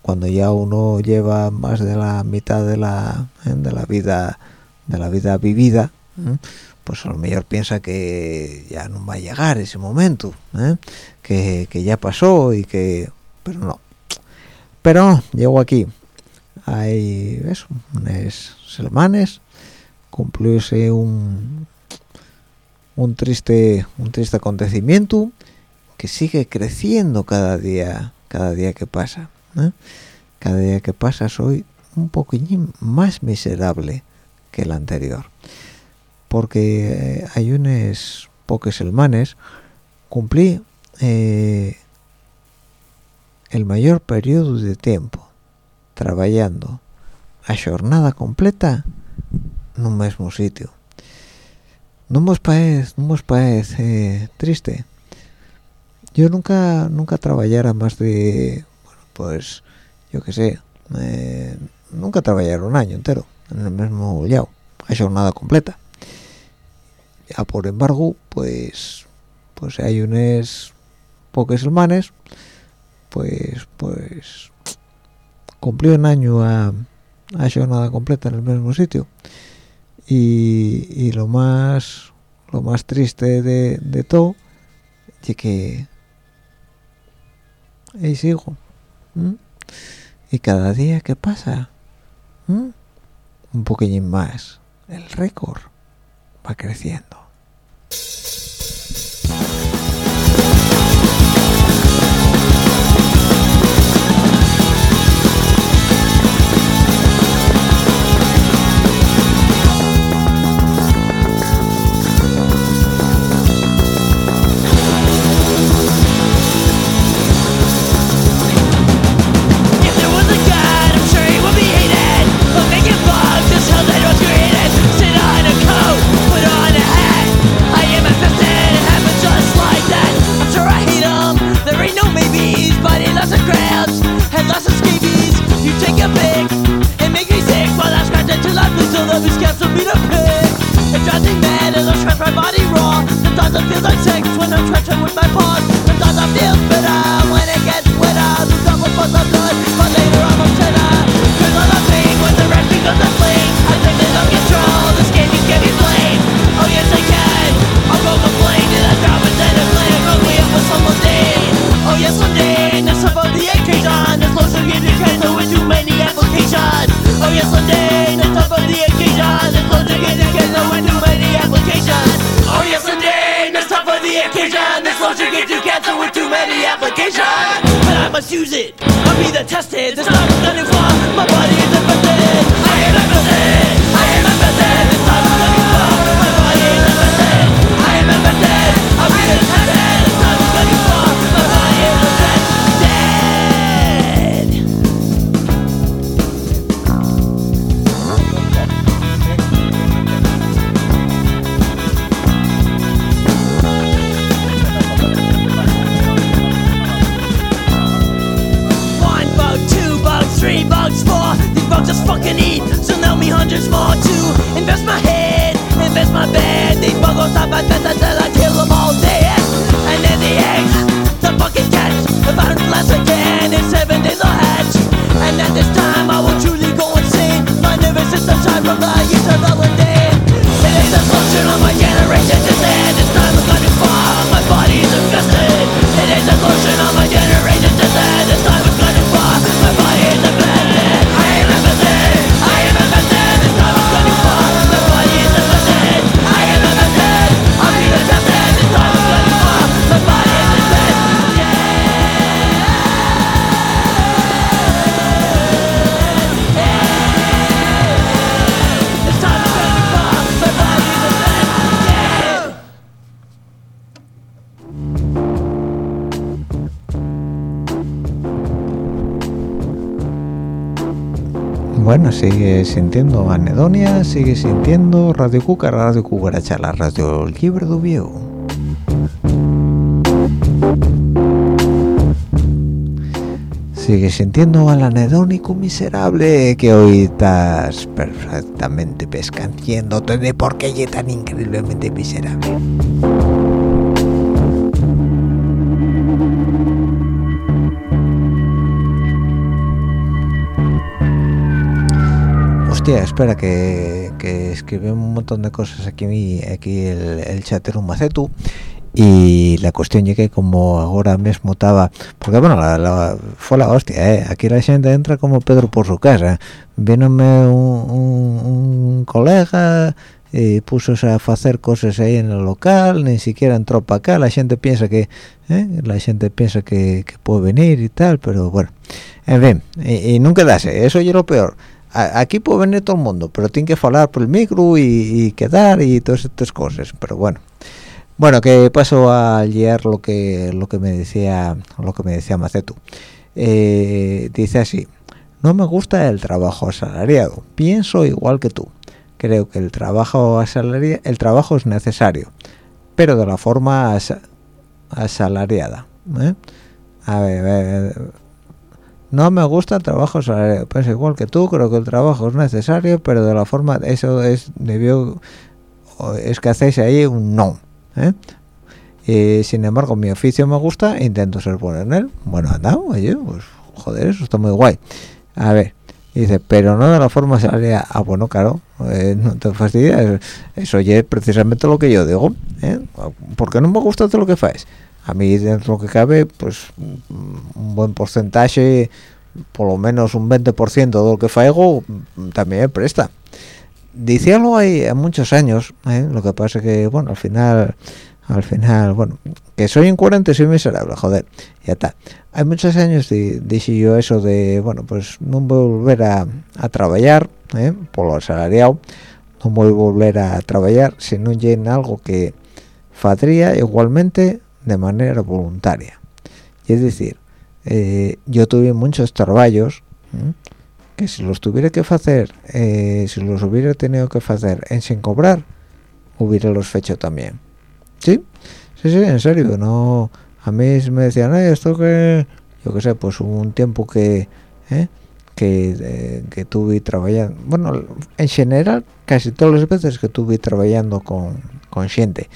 cuando ya uno lleva más de la mitad de la ¿eh? de la vida de la vida vivida ¿eh? pues a lo mejor piensa que ya no va a llegar ese momento ¿eh? que, que, ya pasó y que pero no pero no, llegó aquí hay eso unos semanas cumplióse un un triste un triste acontecimiento que sigue creciendo cada día cada día que pasa cada día que pasa soy un poquillín más miserable que el anterior. Porque hay unos pocos semanas cumplí eh, el mayor periodo de tiempo trabajando a jornada completa en un mismo sitio. No me parece no parece triste. Yo nunca nunca trabajara más de bueno, pues yo qué sé eh, nunca trabajara un año entero en el mismo lado a jornada completa. Ya por embargo pues pues hay unos pocos semanas pues pues cumplió un año a, a jornada completa en el mismo sitio. Y, lo más lo más triste de, todo es que ahí sigo y cada día que pasa un poquillín más el récord va creciendo bugs, four. These bugs just fucking eat, so now me hundreds more to invest my head, invest my bed. These bugs top my fence until I kill them all dead. And then the eggs, the fucking catch. If I don't last again, in seven days I'll hatch. And at this time I will truly go insane. My nervous system shine from the use of Valentine. It is a function of my generation to end. Bueno, sigue sintiendo Anedonia, sigue sintiendo Radio Cúcara, Radio Cucaracha, la radio libre do viejo. Sigue sintiendo al anedónico miserable que hoy estás perfectamente pescanciéndote de por qué es tan increíblemente miserable. Hostia, espera, que, que escribí un montón de cosas aquí, aquí el, el chatero Macetu y la cuestión llegué como ahora mismo estaba porque bueno la, fue la hostia ¿eh? aquí la gente entra como Pedro por su casa vínome un, un- un colega y puso a hacer cosas ahí en el local ni siquiera entró para acá la gente piensa que ¿eh? la gente piensa que, puede venir y tal pero bueno en fin y, nunca dase eso es lo peor Aquí puede venir todo el mundo pero tiene que hablar por el micro y, quedar y todas estas cosas pero bueno bueno, que paso a leer lo que lo que me decía lo que me decía Macetu. Eh, dice así: No me gusta el trabajo asalariado. Pienso igual que tú, creo que el trabajo asalaria- el trabajo es necesario pero de la forma asa- asalariada ¿eh? a ver, a ver. No me gusta el trabajo asalariado pues igual que tú creo que el trabajo es necesario pero de la forma eso es debió es que hacéis ahí un no ¿eh? Y, sin embargo mi oficio me gusta intento ser bueno en él. Bueno anda oye pues joder eso está muy guay. A ver dice pero no de la forma salarial. Ah bueno claro eh, no te fastidies. Eso ya es precisamente lo que yo digo ¿eh? porque no me gusta todo lo que faes a mí dentro que cabe pues un buen porcentaje por lo menos un 20% de lo que faego mm, también me presta decíalo hay muchos años ¿eh? lo que pasa que bueno al final al final bueno que soy incoherente soy miserable joder ya está hay muchos años di- dije yo eso de bueno pues no voy a volver a, a trabajar ¿eh? por lo asalariado no voy a volver a trabajar si no llena algo que fadría igualmente de manera voluntaria. Y es decir eh, yo tuve muchos trabajos que si los tuviera que hacer eh, si los hubiera tenido que hacer en sin cobrar hubiera los hecho también. Sí sí sí en serio no a mí me decían "Ay, esto que yo qué sé pues un tiempo que ¿eh? que, que tuve trabajando bueno en general casi todas las veces que tuve trabajando con, con gente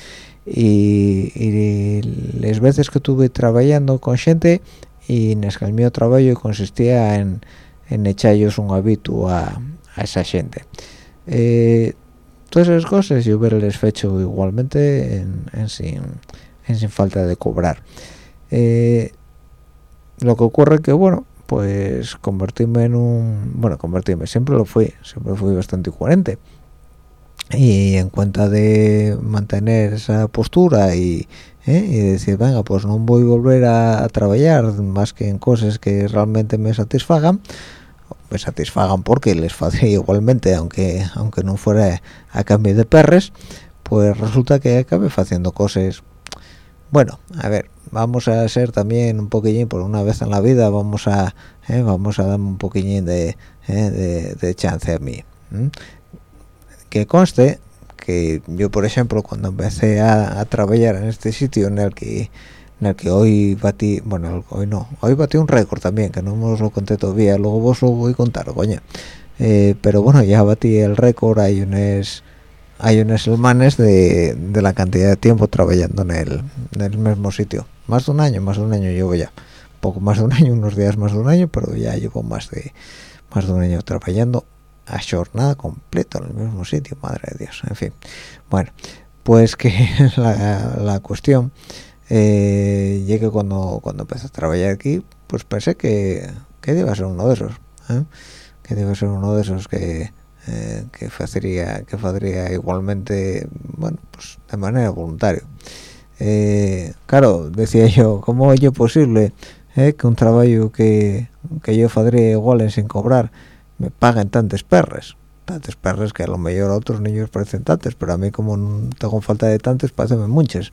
y, las veces que tuve trabajando con gente y en el mío trabajo consistía en, en echarles un hábito a, a esa gente eh, todas esas cosas yo hubiera hecho igualmente en, en sin, en sin falta de cobrar. Eh, lo que ocurre que bueno pues convertirme en un bueno convertirme siempre lo fui siempre fui bastante coherente y en cuenta de mantener esa postura y, ¿eh? decir venga pues no voy a volver a, trabajar más que en cosas que realmente me satisfagan me satisfagan porque les hacía *laughs* igualmente aunque aunque no fuera a cambio de perres pues resulta que acabé haciendo cosas bueno a ver vamos a ser también un poquillín por una vez en la vida vamos a eh, vamos a darme un poquillín de, eh, de, chance a mí ¿m? Que conste que yo por ejemplo cuando empecé a, a trabajar en este sitio en el que en el que hoy batí bueno hoy no hoy batí un récord también que no os lo conté todavía luego vos lo voy a contar coño. Eh, pero bueno ya batí el récord hay unos hay unos semanas de, de la cantidad de tiempo trabajando en el, en el mismo sitio. Más de un año más de un año llevo ya. Poco más de un año unos días más de un año pero ya llevo más de más de un año trabajando a jornada completa en el mismo sitio madre de dios en fin bueno pues que *laughs* la, la cuestión eh, llegué cuando cuando empecé a trabajar aquí pues pensé que que ser uno de esos ¿eh? que a ser uno de esos que eh, que hacería que igualmente bueno pues de manera voluntaria eh, claro decía yo cómo es posible eh, que un trabajo que, que yo haría igual en sin cobrar me paguen tantos perres tantos perres que a lo mejor a otros niños parecen tantos pero a mí como no tengo falta de tantos parecen muchos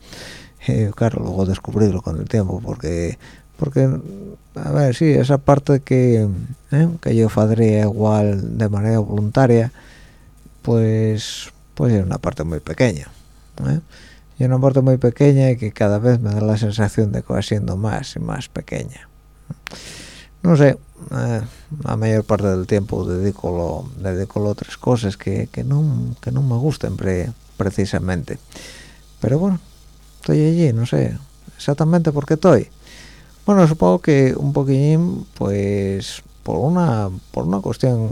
eh, claro luego descubrirlo con el tiempo porque porque a ver sí esa parte que eh, que yo haría igual de manera voluntaria pues pues es una parte muy pequeña ¿eh? y una parte muy pequeña y que cada vez me da la sensación de que va siendo más y más pequeña no sé eh, la mayor parte del tiempo dedico lo dedico a otras cosas que, que no que no me gusten pre- precisamente. Pero bueno estoy allí no sé exactamente por qué estoy. Bueno supongo que un poquillín pues por una por una cuestión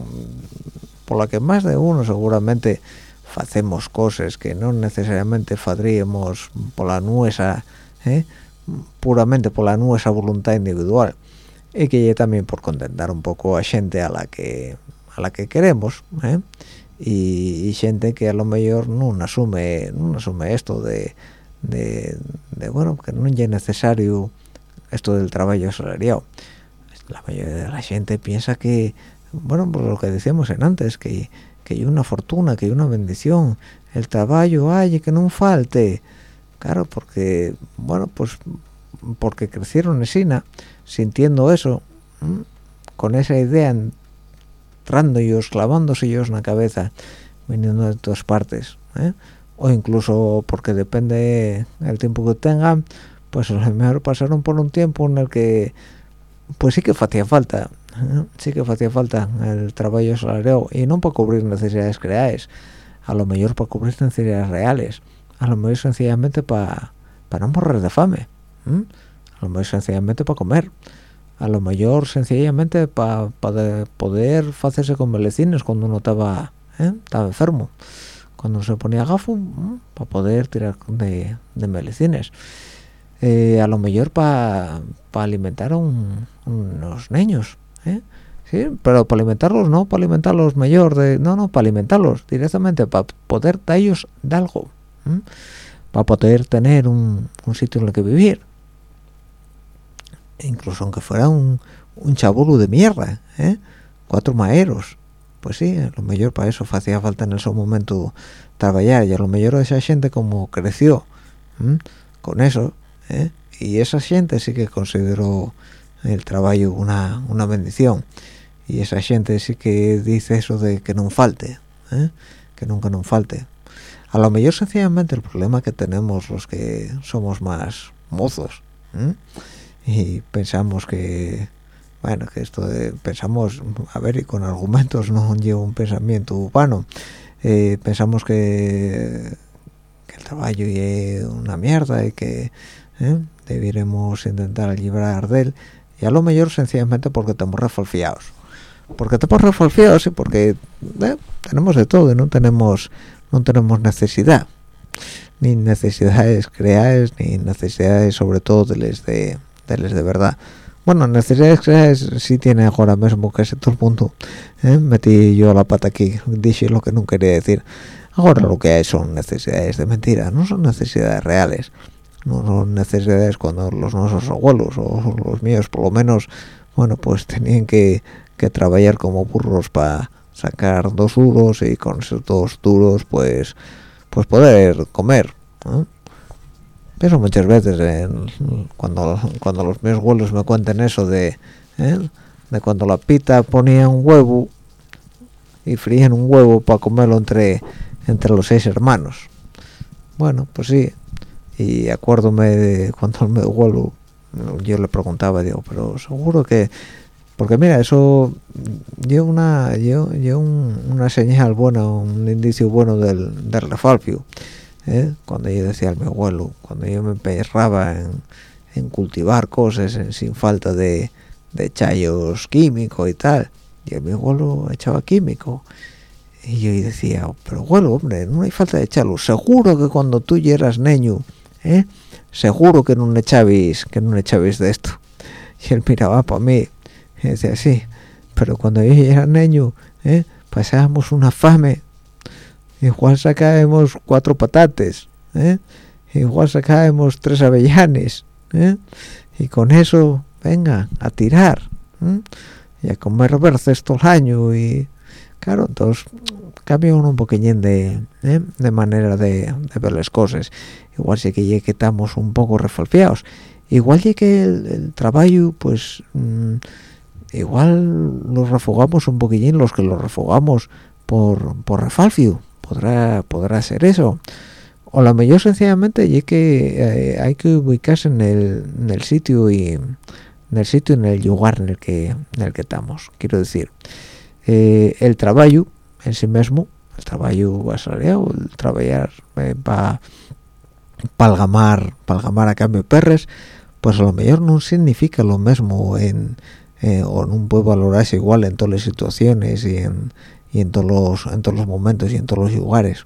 por la que más de uno seguramente hacemos cosas que no necesariamente fadríamos por la nuestra ¿eh? puramente por la nuestra voluntad individual y que también por contentar un poco a gente a la que a la que queremos ¿eh? y, y gente que a lo mejor no asume no asume esto de, de, de, bueno que no es necesario esto del trabajo asalariado la mayoría de la gente piensa que bueno por lo que decíamos en antes que que hay una fortuna que hay una bendición el trabajo ay que no falte claro porque bueno pues porque crecieron en Sina sintiendo eso con esa idea entrando ellos clavándose ellos en la cabeza viniendo de todas partes ¿eh? o incluso porque depende el tiempo que tengan pues a lo mejor pasaron por un tiempo en el que pues sí que hacía falta ¿eh? sí que hacía falta el trabajo salariado y no para cubrir necesidades creadas a lo mejor para cubrir necesidades reales a lo mejor sencillamente para para no morir de fame. A lo mejor sencillamente para comer. A lo mejor sencillamente para poder hacerse con melecines cuando uno estaba ¿eh? estaba enfermo. Cuando se ponía gafo para poder tirar de, de melecines. Eh, a lo mejor para alimentar a unos niños ¿eh? sí pero para alimentarlos no para alimentarlos mayor de no no para alimentarlos directamente para poder darles de algo para poder tener un, un, sitio en el que vivir incluso aunque fuera un, un chabulo de mierda ¿eh? cuatro maeros pues sí, a lo mejor para eso hacía falta en ese momento trabajar y a lo mejor esa gente como creció con eso ¿eh? y esa gente sí que consideró el trabajo una, una bendición y esa gente sí que dice eso de que no falte ¿eh? que nunca no falte a lo mejor sencillamente el problema que tenemos los que somos más mozos y pensamos que bueno que esto de, pensamos a ver y con argumentos no lleva un pensamiento urbano eh, pensamos que, el trabajo es una mierda y que ¿eh? debiéramos intentar librar de él y a lo mejor sencillamente porque estamos refalfiados porque estamos refalfiados y porque ¿eh? tenemos de todo y no tenemos no tenemos necesidad ni necesidades creadas ni necesidades sobre todo de les de, de les de verdad. Bueno necesidades sí tiene ahora mismo que todo el mundo ¿eh? metí yo la pata aquí dije lo que no quería decir. Ahora lo que hay son necesidades de mentira no son necesidades reales. No son necesidades cuando los nuestros abuelos o los míos por lo menos bueno pues tenían que, que trabajar como burros para sacar dos duros y con esos dos duros pues pues poder comer eso muchas veces cuando cuando los míos abuelos me cuenten eso de ¿eh? de cuando la pita ponía un huevo y frían un huevo para comerlo entre entre los seis hermanos bueno pues sí y acuérdome de cuando me vuelvo yo le preguntaba digo pero seguro que porque mira eso yo una yo yo una señal buena un indicio bueno del, del refalpio ¿eh? cuando yo decía al mi abuelo cuando yo me emperraba en, en cultivar cosas sin falta de, de chayos químicos y tal y el mi abuelo echaba químico y yo decía pero abuelo hombre no hay falta de echarlo seguro que cuando tú ya eras niño ¿eh? seguro que no echabais que no echabais de esto y él miraba para mí y decía sí pero cuando yo era niño ¿eh? pasábamos una fame igual sacábamos cuatro patates ¿eh? igual sacábamos tres avellanes ¿eh? y con eso venga a tirar y a comer verces todo el año y claro entonces cambia un poquillín de, ¿eh? de manera de, ver las cosas igual sí que ya que estamos un poco refalfiados igual ya que el, trabajo pues mm, igual nos refugamos un poquillín los que lo refugamos por, por refalfio podrá podrá ser eso. O lo mejor sencillamente ya que eh, hay que ubicarse en el, en el sitio y en el sitio en el lugar en el que en el que estamos. Quiero decir eh, el trabajo en sí mismo el trabajo asalariado el trabajar eh, para palgamar palgamar a cambio perres pues a lo mejor no significa lo mismo en eh, o no puede valorarse igual en todas las situaciones y en, y en todos los en todos los momentos y en todos los lugares.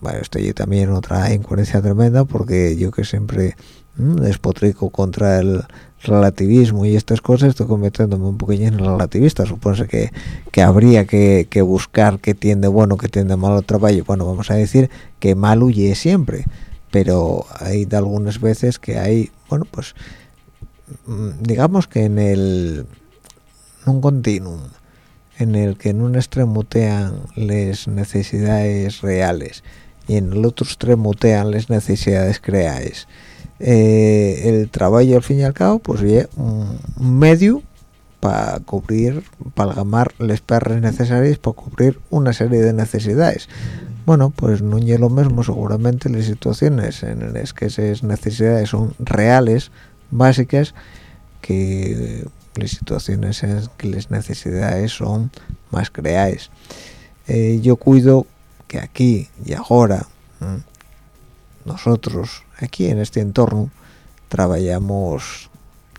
Bueno estoy también otra incoherencia tremenda porque yo que siempre despotrico contra el relativismo y estas cosas estoy convirtiéndome un poquillo en relativista. Supone que, que habría que, que, buscar qué tiende bueno qué tiende malo trabajo. Bueno vamos a decir que mal huye siempre pero hay de algunas veces que hay bueno pues mm, digamos que en el un continuum en el que en un extremo tean las necesidades reales y en el otro extremo tean las necesidades creadas. Eh, el trabajo al fin y al cabo pues es un medio para cubrir para gamar las perras necesarias para cubrir una serie de necesidades. Bueno pues no es lo mismo seguramente las situaciones en las que esas necesidades son reales básicas que las situaciones en que las necesidades son más creadas. Eh, yo cuido que aquí y ahora nosotros aquí en este entorno trabajamos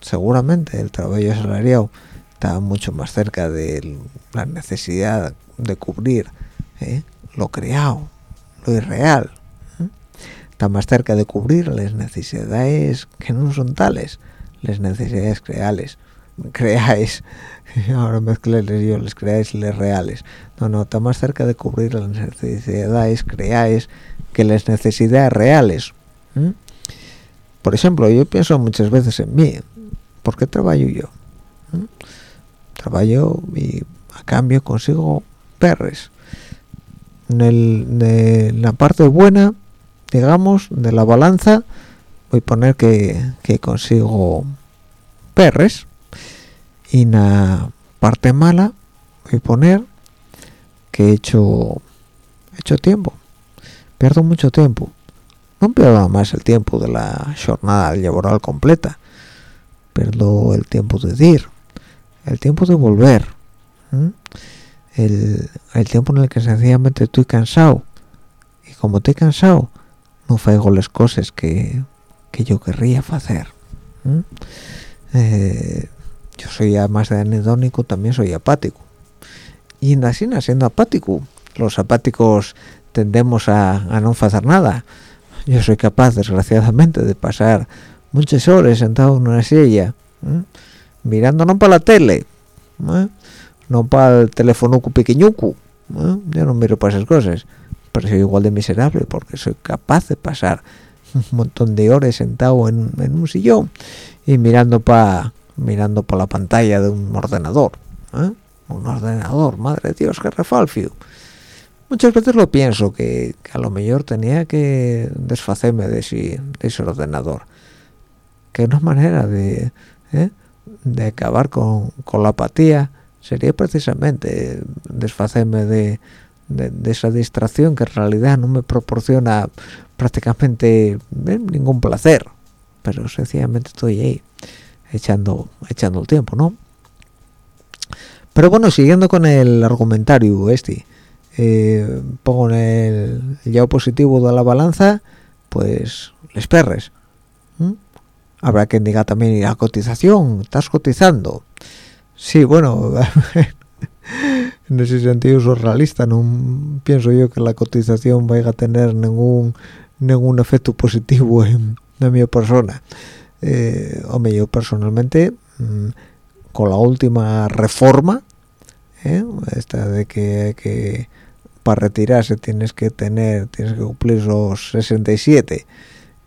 seguramente el trabajo asalariado está mucho más cerca de la necesidad de cubrir ¿eh? lo creado lo irreal está más cerca de cubrir las necesidades que no son tales las necesidades reales creáis *laughs* ahora mezcléles yo les creáis les reales. No no está más cerca de cubrir las necesidades creáis que las necesidades reales por ejemplo yo pienso muchas veces en mí ¿por qué trabajo yo? trabajo y a cambio consigo perres. En, la parte buena digamos de la balanza voy a poner que, que consigo perres y la parte mala voy a poner que he hecho he hecho tiempo. Pierdo mucho tiempo. No pierdo más el tiempo de la jornada laboral completa. Pierdo el tiempo de ir el tiempo de volver el, el, tiempo en el que sencillamente estoy cansado. Y como estoy cansado no hago las cosas que, que yo querría hacer yo soy además de anedónico también soy apático y en así siendo apático los apáticos tendemos a, a, no hacer nada yo soy capaz desgraciadamente de pasar muchas horas sentado en una silla ¿eh? mirando no para la tele ¿eh? no para el teléfono pequeñuco ¿eh? yo no miro para esas cosas pero soy igual de miserable porque soy capaz de pasar un montón de horas sentado en, en un sillón y mirando para mirando por la pantalla de un ordenador ¿eh? un ordenador madre de dios que refalfio muchas veces lo pienso que, que, a lo mejor tenía que desfacerme de ese, de ese ordenador que una manera de ¿eh? de acabar con, con, la apatía sería precisamente desfacerme de, de, de, esa distracción que en realidad no me proporciona prácticamente ¿eh? ningún placer pero sencillamente estoy ahí echando echando el tiempo no pero bueno siguiendo con el argumentario este eh, pongo en el, el lado positivo de la balanza pues les perres habrá quien diga también la cotización estás cotizando sí bueno *laughs* en ese sentido soy realista no pienso yo que la cotización vaya a tener ningún ningún efecto positivo en, en mi persona eh, hombre yo personalmente mmm, con la última reforma ¿eh? esta de que, que para retirarse tienes que tener tienes que cumplir los 67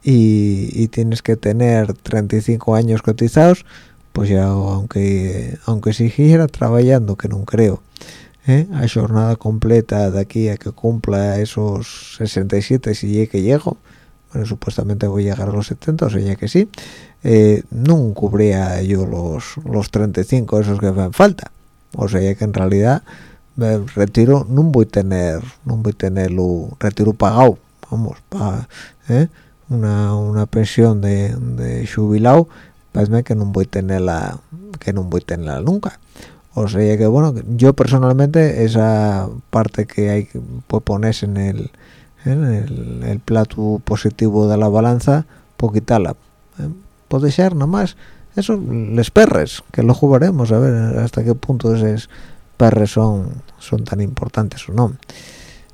y, y, tienes que tener 35 años cotizados pues ya aunque aunque siguiera trabajando que no creo ¿eh? a jornada completa de aquí a que cumpla esos 67 si llegue que llego supuestamente voy a llegar a los 70 o sea que sí. Eh, no cubría yo los los 35 esos que me falta. O sea que en realidad me retiro no voy a tener no voy a tenerlo retiro pagado vamos para ¿eh? una, una pensión de, de jubilado parece que no voy a tenerla que no voy a tenerla nunca. O sea que bueno yo personalmente esa parte que hay que pues, ponerse en el en el, el, plato positivo de la balanza quitarla ¿eh? puede ser nomás eso les perres que lo jugaremos a ver hasta qué punto esos perres son son tan importantes o no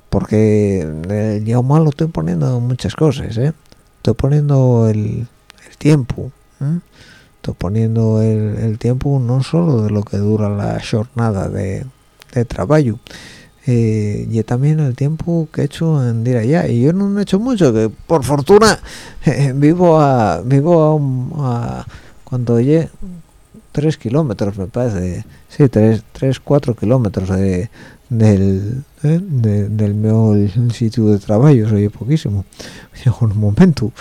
porque eh, yo mal lo estoy poniendo muchas cosas ¿eh? estoy poniendo el, el tiempo ¿eh? estoy poniendo el, el, tiempo no solo de lo que dura la jornada de, de trabajo eh, y también el tiempo que he hecho en ir allá. Y yo no he hecho mucho que por fortuna *laughs* eh, vivo a vivo a, un, a cuando oye tres kilómetros me parece. Sí tres tres cuatro kilómetros de del ¿eh? de, del sitio de trabajo soy poquísimo. *laughs* En un momento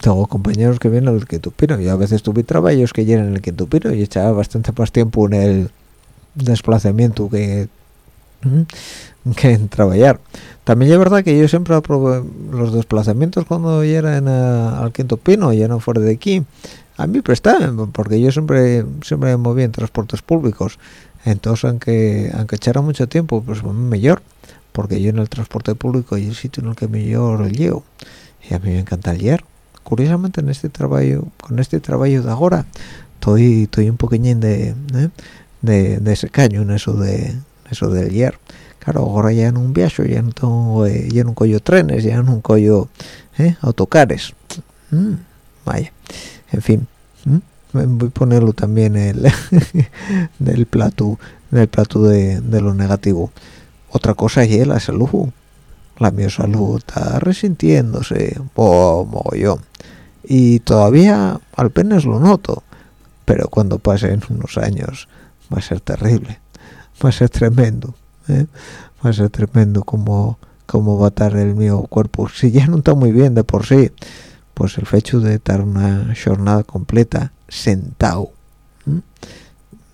tengo compañeros que vienen al quinto pino y a veces tuve trabajos que llegan el quinto pino y echaba bastante más tiempo en el desplazamiento que que en trabajar. También es verdad que yo siempre aprobé los desplazamientos cuando llegan al quinto pino ya no fuera de aquí a mí prestaban porque yo siempre siempre me moví en transportes públicos. Entonces aunque aunque echara mucho tiempo pues mejor porque yo en el transporte público y el sitio en el que mejor llevo y a mí me encanta el curiosamente en este trabajo con este trabajo de ahora estoy estoy un poquillín de, ¿eh? De, de ese caño en eso de eso del hierro claro ahora ya en un viaje ya no tengo eh, ya no collo trenes ya no collo eh, autocares. Mm, vaya. En fin voy a ponerlo también el *laughs* del plato del plato de, de, lo negativo. Otra cosa es la salud la mi salud está resintiéndose oh, mogollón. Y todavía apenas lo noto pero cuando pasen unos años va a ser terrible. Va a ser tremendo ¿eh? va a ser tremendo como como va a estar el mío cuerpo. Si ya no está muy bien de por sí pues el hecho de estar una jornada completa sentado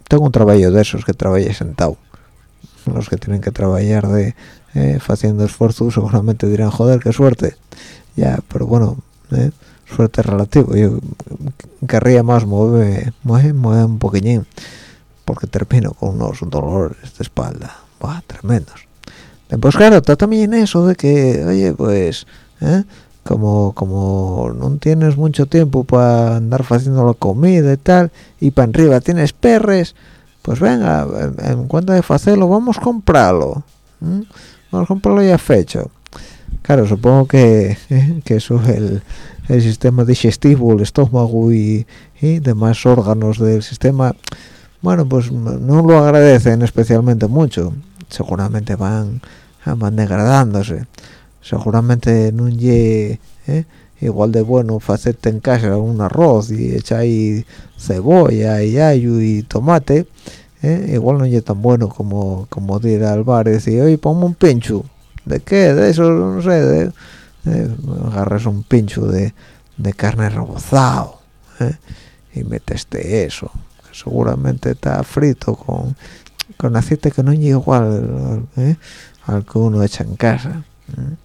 tengo un trabajo de esos que trabaje sentado. Los que tienen que trabajar de eh, haciendo esfuerzo seguramente dirán joder qué suerte ya pero bueno eh, suerte relativo yo querría más moverme, mover, un poquillín porque termino con unos dolores de espalda. Buah, tremendos. Pues claro está también eso de que oye pues ¿eh? como como no tienes mucho tiempo para andar haciendo la comida y tal y para arriba tienes perres pues venga en, cuanto de hacerlo vamos a comprarlo vamos a comprarlo ya fecho. Claro supongo que, *laughs* que eso es el, el sistema digestivo el estómago y, y demás órganos del sistema bueno pues no lo agradecen especialmente mucho seguramente van van degradándose seguramente no lle ¿eh? igual de bueno hacerte en casa un arroz y echáis cebolla y ayu y tomate ¿eh? igual no es tan bueno como como ir al bar y decir oye ponme un pincho de qué de eso no sé de, ¿eh? agarras un pincho de, de carne rebozado y meteste eso seguramente está frito con, con aceite que no es igual ¿eh? al que uno echa en casa ¿eh?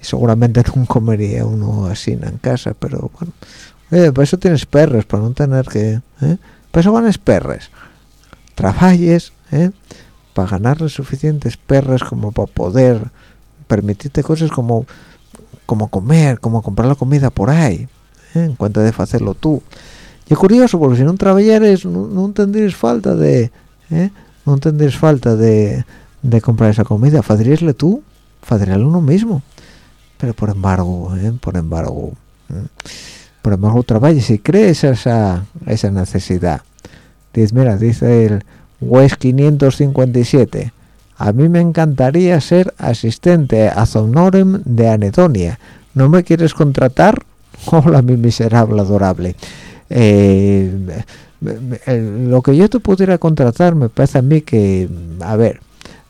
seguramente *laughs* no comería uno así en casa pero bueno oye, eso tienes perros para no tener que ¿eh? por eso van perres trabajes ¿eh? para ganarle suficientes perros como para poder permitirte cosas como como comer como comprar la comida por ahí en cuanto de hacerlo tú y curioso porque si no trabajares no, no tendrías falta de ¿eh? no tendrías falta de, de comprar esa comida fadríasle tú fadríale uno mismo pero por embargo ¿eh? por embargo ¿eh? por embargo trabajes si crees esa esa necesidad dice mira dice el West 557 a mí me encantaría ser asistente a Zonorem de Anedonia ¿no me quieres contratar? *laughs* hola mi miserable adorable eh, lo que yo te pudiera contratar me parece a mí que a ver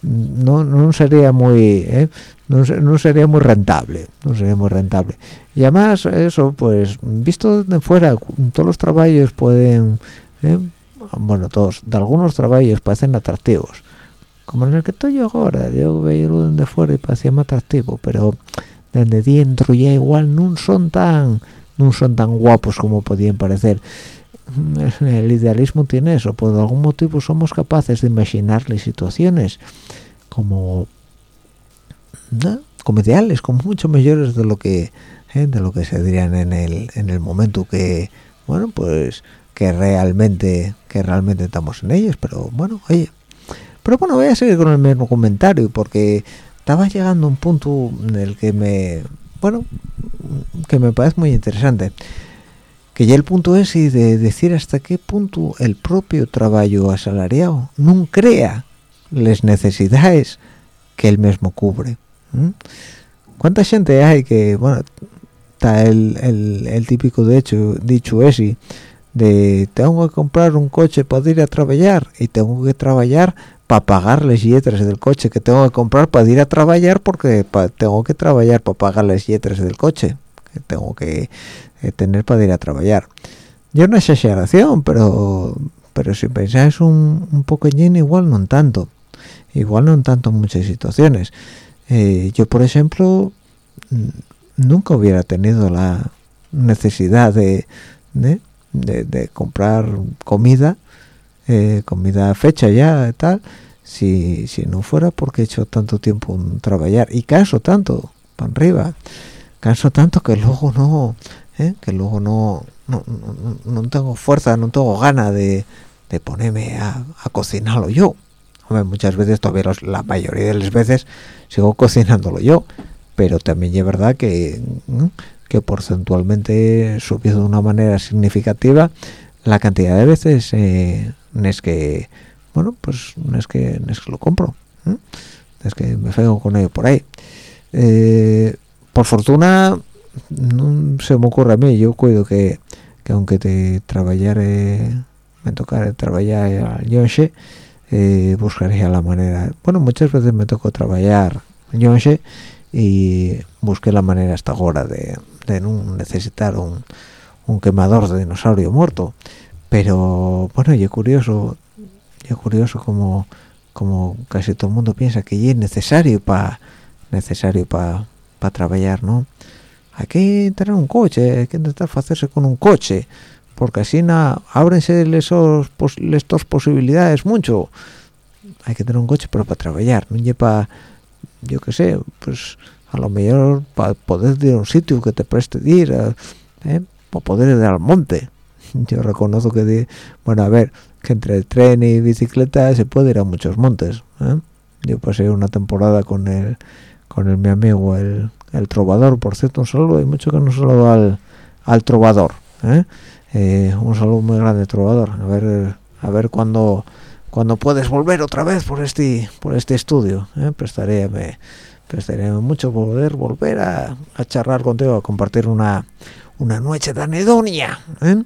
no, no sería muy ¿eh? no, sería muy rentable no sería muy rentable y además eso pues visto de fuera todos los trabajos pueden ¿eh? bueno todos de algunos trabajos parecen atractivos como en el que estoy yo ahora yo veía de fuera y parecía más atractivo pero desde dentro ya igual no son tan no son tan guapos como podían parecer. El idealismo tiene eso por algún motivo somos capaces de imaginarle situaciones como como ideales como mucho mayores de lo que ¿eh? de lo que se dirían en el en el momento que bueno pues que realmente que realmente estamos en ellos pero bueno oye. Pero bueno voy a seguir con el mismo comentario porque estaba llegando un punto en el que me bueno que me parece muy interesante. Que ya el punto es y de decir hasta qué punto el propio trabajo asalariado no crea las necesidades que él mismo cubre cuánta gente hay que bueno está el, el, típico de hecho dicho ese de tengo que comprar un coche para ir a trabajar y tengo que trabajar para pagar las letras del coche que tengo que comprar para ir a trabajar porque tengo que trabajar para pagar las letras del coche que tengo que que tener para ir a trabajar. Yo no exageración pero pero si pensáis un, un poquillín igual no tanto igual no tanto en muchas situaciones. Eh, yo por ejemplo nunca hubiera tenido la necesidad de- de comprar comida eh, comida fecha ya tal si, si no fuera porque he hecho tanto tiempo en trabajar y canso tanto para arriba canso tanto que luego no ¿eh? que luego no no, no- no- tengo fuerza no tengo gana de, de ponerme a, a cocinarlo yo Hombre, muchas veces todavía los- la mayoría de las veces sigo cocinándolo yo pero también es verdad que ¿m? que porcentualmente subió de una manera significativa la cantidad de veces eh, es que bueno pues no es que es que lo compro es que me fego con ello por ahí. Eh, por fortuna no se me ocurre a mí yo cuido que, que aunque te trabajare me tocara trabajar al yonche eh, buscaría la manera. Bueno muchas veces me tocó trabajar yonche y busqué la manera hasta ahora de, de no necesitar un, un quemador de dinosaurio muerto. Pero bueno y es curioso y es curioso como como casi todo el mundo piensa que es necesario para necesario para trabajar no hay que tener un coche hay que intentar hacerse con un coche porque así na, ábrense esos pos, estas posibilidades mucho. Hay que tener un coche pero para trabajar no para yo qué sé pues a lo mejor para poder ir a un sitio que te preste ir ¿eh? Poder ir al monte *laughs* yo reconozco que di- bueno a ver que entre tren y bicicleta se puede ir a muchos montes ¿eh? yo pasé una temporada con el con el mi amigo el, el trovador por cierto un saludo hay mucho que no saludo al, al trovador ¿eh? Eh, un saludo muy grande trovador a ver a ver cuando cuando puedes volver otra vez por este por este estudio ¿eh? prestaré me prestaré mucho poder volver a charlar contigo a compartir una una noche de anedonia ¿eh?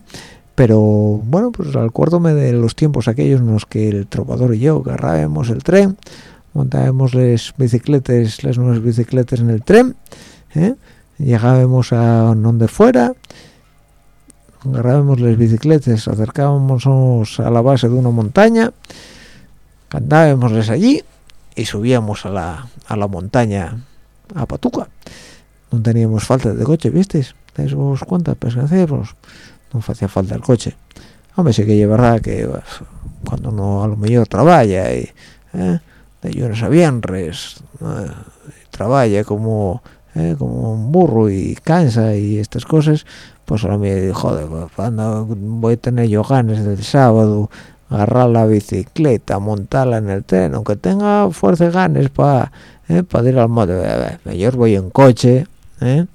pero bueno pues acuérdome de los tiempos aquellos en los que el trovador y yo agarrábamos el tren montábamos las bicicletas las nuevas bicicletas en el tren ¿eh? llegábamos a donde fuera agarrábamos las bicicletas acercábamos a la base de una montaña cantábamosles allí y subíamos a la, a la montaña a Patuca no teníamos falta de coche visteis ¿Dais vos cuenta pescaceros no hacía falta el coche hombre sí que es verdad que pues, cuando uno a lo mejor trabaja y ¿eh? de lunes a viernes ¿eh? trabaja como ¿eh? como un burro y cansa y estas cosas pues a lo mejor joder pues, cuando voy a tener yo ganas del sábado agarrar la bicicleta montarla en el tren aunque tenga fuerza y ganas para para ir al monte mejor voy en coche ¿eh?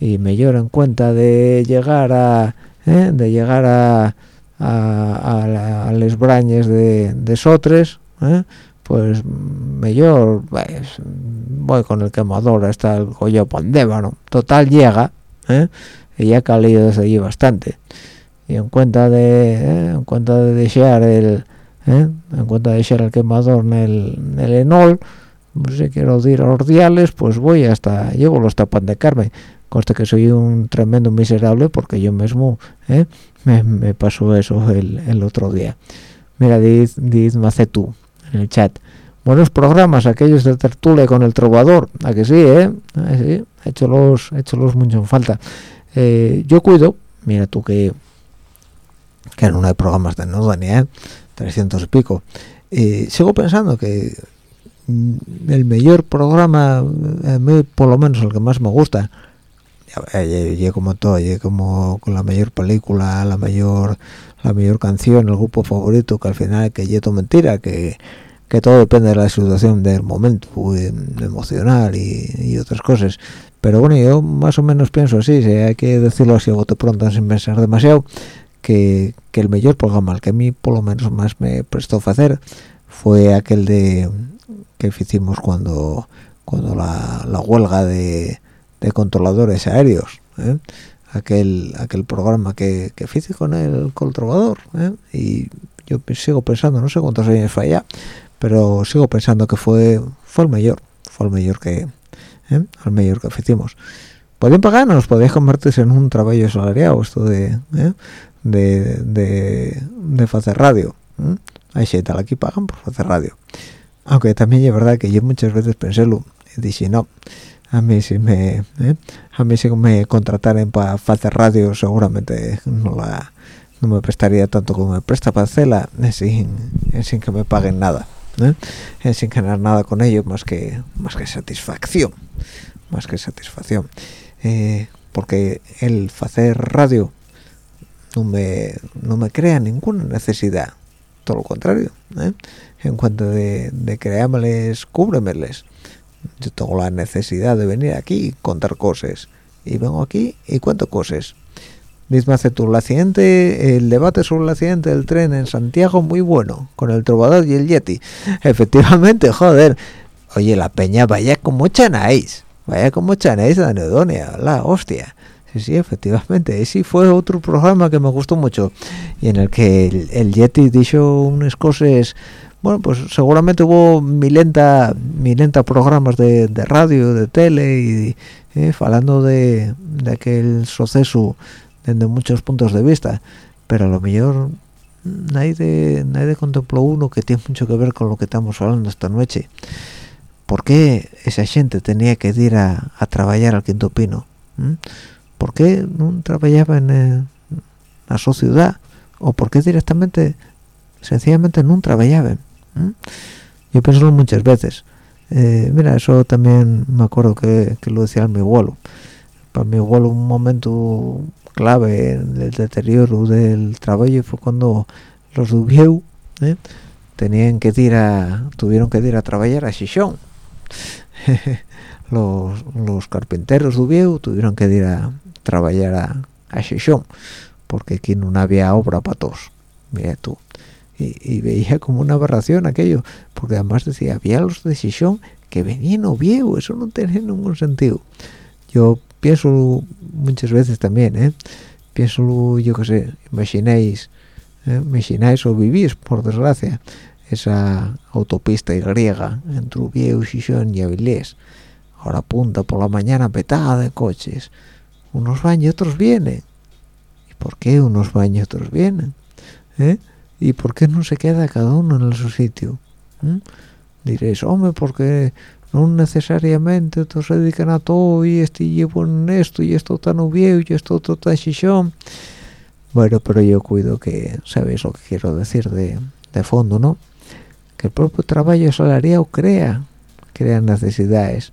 Y mejor en cuenta de llegar a ¿eh? de llegar a a, a, la- a les brañes de, de Sotres ¿eh? pues mejor pues, voy con el quemador hasta el collo pandévano total llega ¿eh? y ya he caído desde allí bastante y en cuenta de ¿eh? en cuenta de desear el ¿eh? en cuenta de desear el quemador en el, en el enol pues si quiero ir a Ordiales pues voy hasta llego hasta Pan de Carmen consta que soy un tremendo miserable porque yo mismo ¿eh? me, pasó eso el, el otro día. Mira diz, diz Macetú en el chat buenos programas aquellos de tertulia con el trovador a que sí eh sí, he hecho los he hecho los mucho en falta. Eh, yo cuido mira tú que que no hay programas de no ni eh 300 y pico. Sigo pensando que el mejor programa a mí por lo menos el que más me gusta y como todo y como con la mayor película la mayor la mayor canción el grupo favorito que al final que yeto mentira que que todo depende de la situación del momento emocional y, y otras cosas. Pero bueno yo más o menos pienso así si hay que decirlo así a bote pronto sin pensar demasiado que, que el mejor programa al que a mí por lo menos más me prestó a hacer fue aquel de que hicimos cuando cuando la, la huelga de, de controladores aéreos ¿eh? aquel aquel programa que, que hice con el controlador ¿eh? y yo sigo pensando no sé cuántos años fue ya pero sigo pensando que fue fue el mayor fue el mayor que ¿eh? el mayor que hicimos podían pagarnos podía convertirse en un trabajo salariado esto de ¿eh? de, de, de hacer radio ¿eh? hay gente aquí pagan por hacer radio aunque también es verdad que yo muchas veces pensé lo dije no a mí si me ¿eh? a mí si me para hacer radio seguramente no la no me prestaría tanto como me presta para hacerla eh, sin, eh, sin que me paguen nada ¿eh? Eh, sin ganar nada con ello más que más que satisfacción más que satisfacción Eh, porque el hacer radio no me no me crea ninguna necesidad todo lo contrario en cuanto de, de cúbremeles yo tengo la necesidad de venir aquí y contar cosas. Y vengo aquí y cuento cosas. Mismo hace tú el accidente el debate sobre el accidente del tren en Santiago muy bueno con el trovador y el yeti. *laughs* Efectivamente joder. Oye la peña vaya como chanáis vaya como chanáis de anedonia la hostia. Sí sí efectivamente ese fue otro programa que me gustó mucho y en el que el, el yeti dijo unas cosas bueno pues seguramente hubo milenta milenta programas de, de radio de tele y eh, hablando de, aquel suceso desde muchos puntos de vista pero a lo mejor nadie nadie contempló uno que tiene mucho que ver con lo que estamos hablando esta noche ¿por qué esa gente tenía que ir a, a trabajar al Quinto Pino? ¿Mm? ¿por qué no trabajaba en eh, la sociedad? o por qué directamente sencillamente no trabajaban ¿Mm? yo pienso muchas veces. Eh, mira eso también me acuerdo que, lo decía mi abuelo. Para mi abuelo un momento clave en el deterioro del trabajo fue cuando los Dubieu ¿eh? tenían que ir a tuvieron que ir a trabajar a Xixón. *laughs* Los, los carpinteros Dubieu tuvieron que ir a trabajar a, a porque aquí no había obra para todos. Mira tú y, veía como una aberración aquello porque además decía había los de Xixón que venían Oviedo eso no tenía ningún sentido yo pienso muchas veces también ¿eh? pienso yo que sé imagináis ¿eh? imagináis o vivís por desgracia esa autopista griega entre Oviedo, Xixón y Avilés ahora punta por la mañana petada de coches unos van y otros vienen ¿y por qué unos van y otros vienen? ¿Eh? ¿Y por qué no se queda cada uno en su sitio? ¿Mm? diréis, hombre, porque no necesariamente todos se dedican a todo y este llevo en esto y esto tan viejo y esto tan chichón bueno pero yo cuido que sabéis lo que quiero decir de, de fondo no que el propio trabajo asalariado crea crea necesidades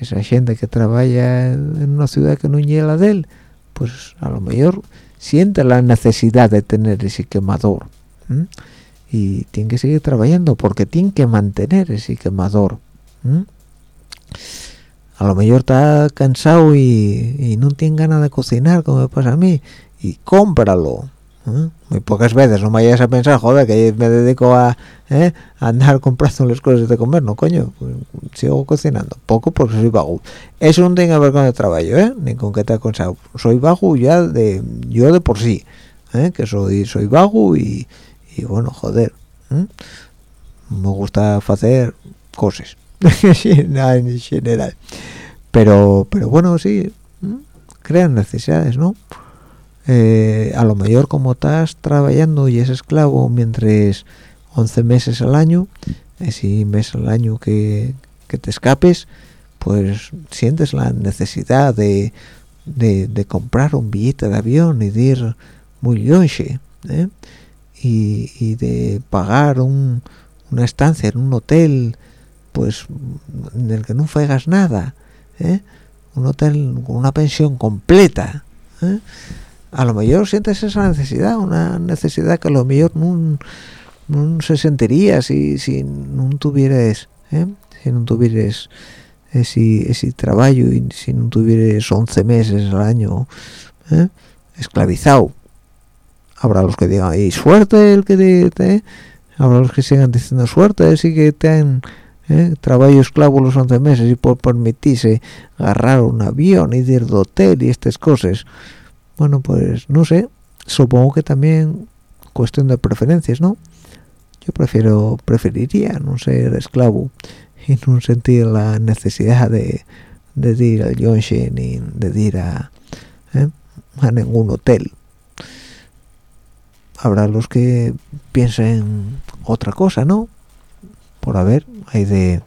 esa gente que trabaja en una ciudad que no llega de él pues a lo mejor siente la necesidad de tener ese quemador y tiene que seguir trabajando porque tiene que mantener ese quemador a lo mejor está cansado y, y, no tiene ganas de cocinar como me pasa a mí y cómpralo ¿eh? muy pocas veces no me vayas a pensar joder que me dedico a, ¿eh? a andar comprando las cosas de comer no coño pues, sigo cocinando poco porque soy vago eso no tiene que ver con el trabajo ¿eh? ni con que te cansado soy vago ya de yo de por sí ¿eh? que soy soy vago y, y bueno joder me gusta hacer cosas *laughs* en general pero pero bueno sí crean necesidades no eh, a lo mejor como estás trabajando y es esclavo mientras 11 meses al año ese mes al año que, que te escapes pues sientes la necesidad de, de, comprar un billete de avión y de ir muy longe ¿eh? y, y, de pagar un, una estancia en un hotel pues en el que no hagas nada ¿eh? un hotel con una pensión completa ¿eh? A lo mejor sientes esa necesidad una necesidad que a lo mejor no, se sentiría si, si no tuvieras ¿eh? si no tuvieras ese, ese trabajo y si no tuvieras 11 meses al año ¿eh? esclavizado habrá los que digan y suerte el que te, habrá los que sigan diciendo suerte así que te han ¿eh? trabajo esclavo los 11 meses y por permitirse agarrar un avión y ir de hotel y estas cosas bueno pues no sé. Supongo que también cuestión de preferencias no yo prefiero preferiría no ser esclavo *laughs* y no sentir la necesidad de, de ir al yonche ni de ir a, ¿eh? a ningún hotel. Habrá los que piensen otra cosa no por haber hay de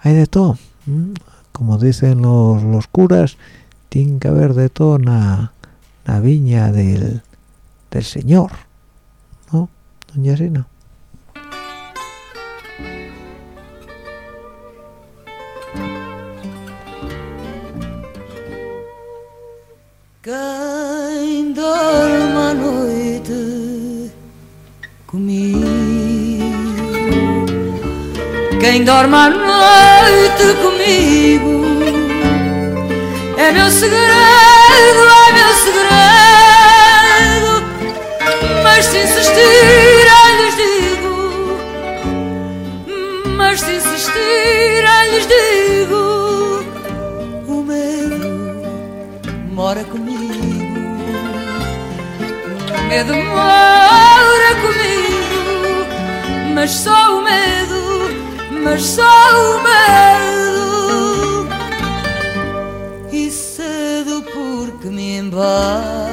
hay de todo como dicen los, los curas tiene que haber de todo na, na viña del, del señor no doña Sina à noite comigo. Quem dorme à noite comigo É meu segredo, é meu segredo Mas se insistirem lhes digo Mas se insistirem lhes digo O medo mora comigo. O medo mora comigo, mas só o medo, mas só o medo. Embala,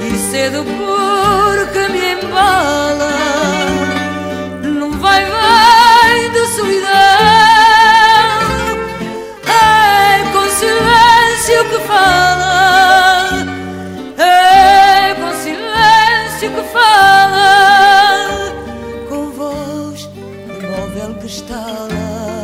e cedo porque me embala. Não vai bem de solidão. É com silêncio que fala. É com silêncio que fala. Com voz imóvel que estala.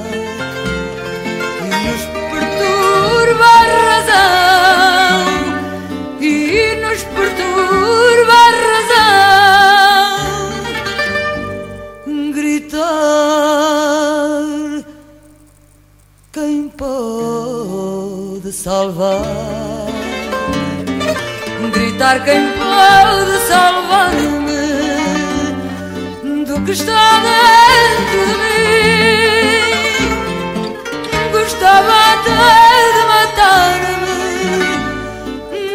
Salvar? Gritar quem pode salvar-me do que está dentro de mim. Gostava até de matar-me,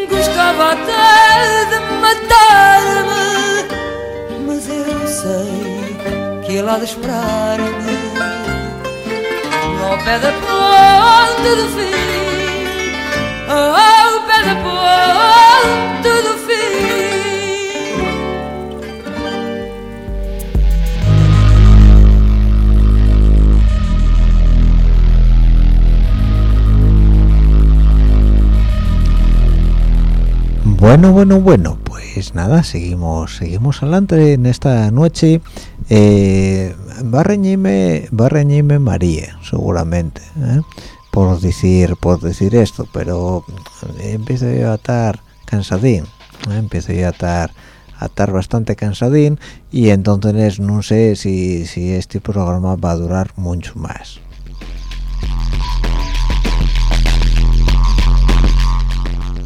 gostava até de matar-me, mas eu sei que ele há de esperar-me ao pé da ponte do fim, Bueno, bueno, bueno, pues nada, seguimos, seguimos adelante en esta noche. Eh, va a reñirme, va a reñirme María, seguramente, ¿eh? Por decir, por decir esto, pero empiezo yo a estar cansadín, ¿eh? empiezo yo a estar, a estar bastante cansadín y entonces no sé si, si este programa va a durar mucho más.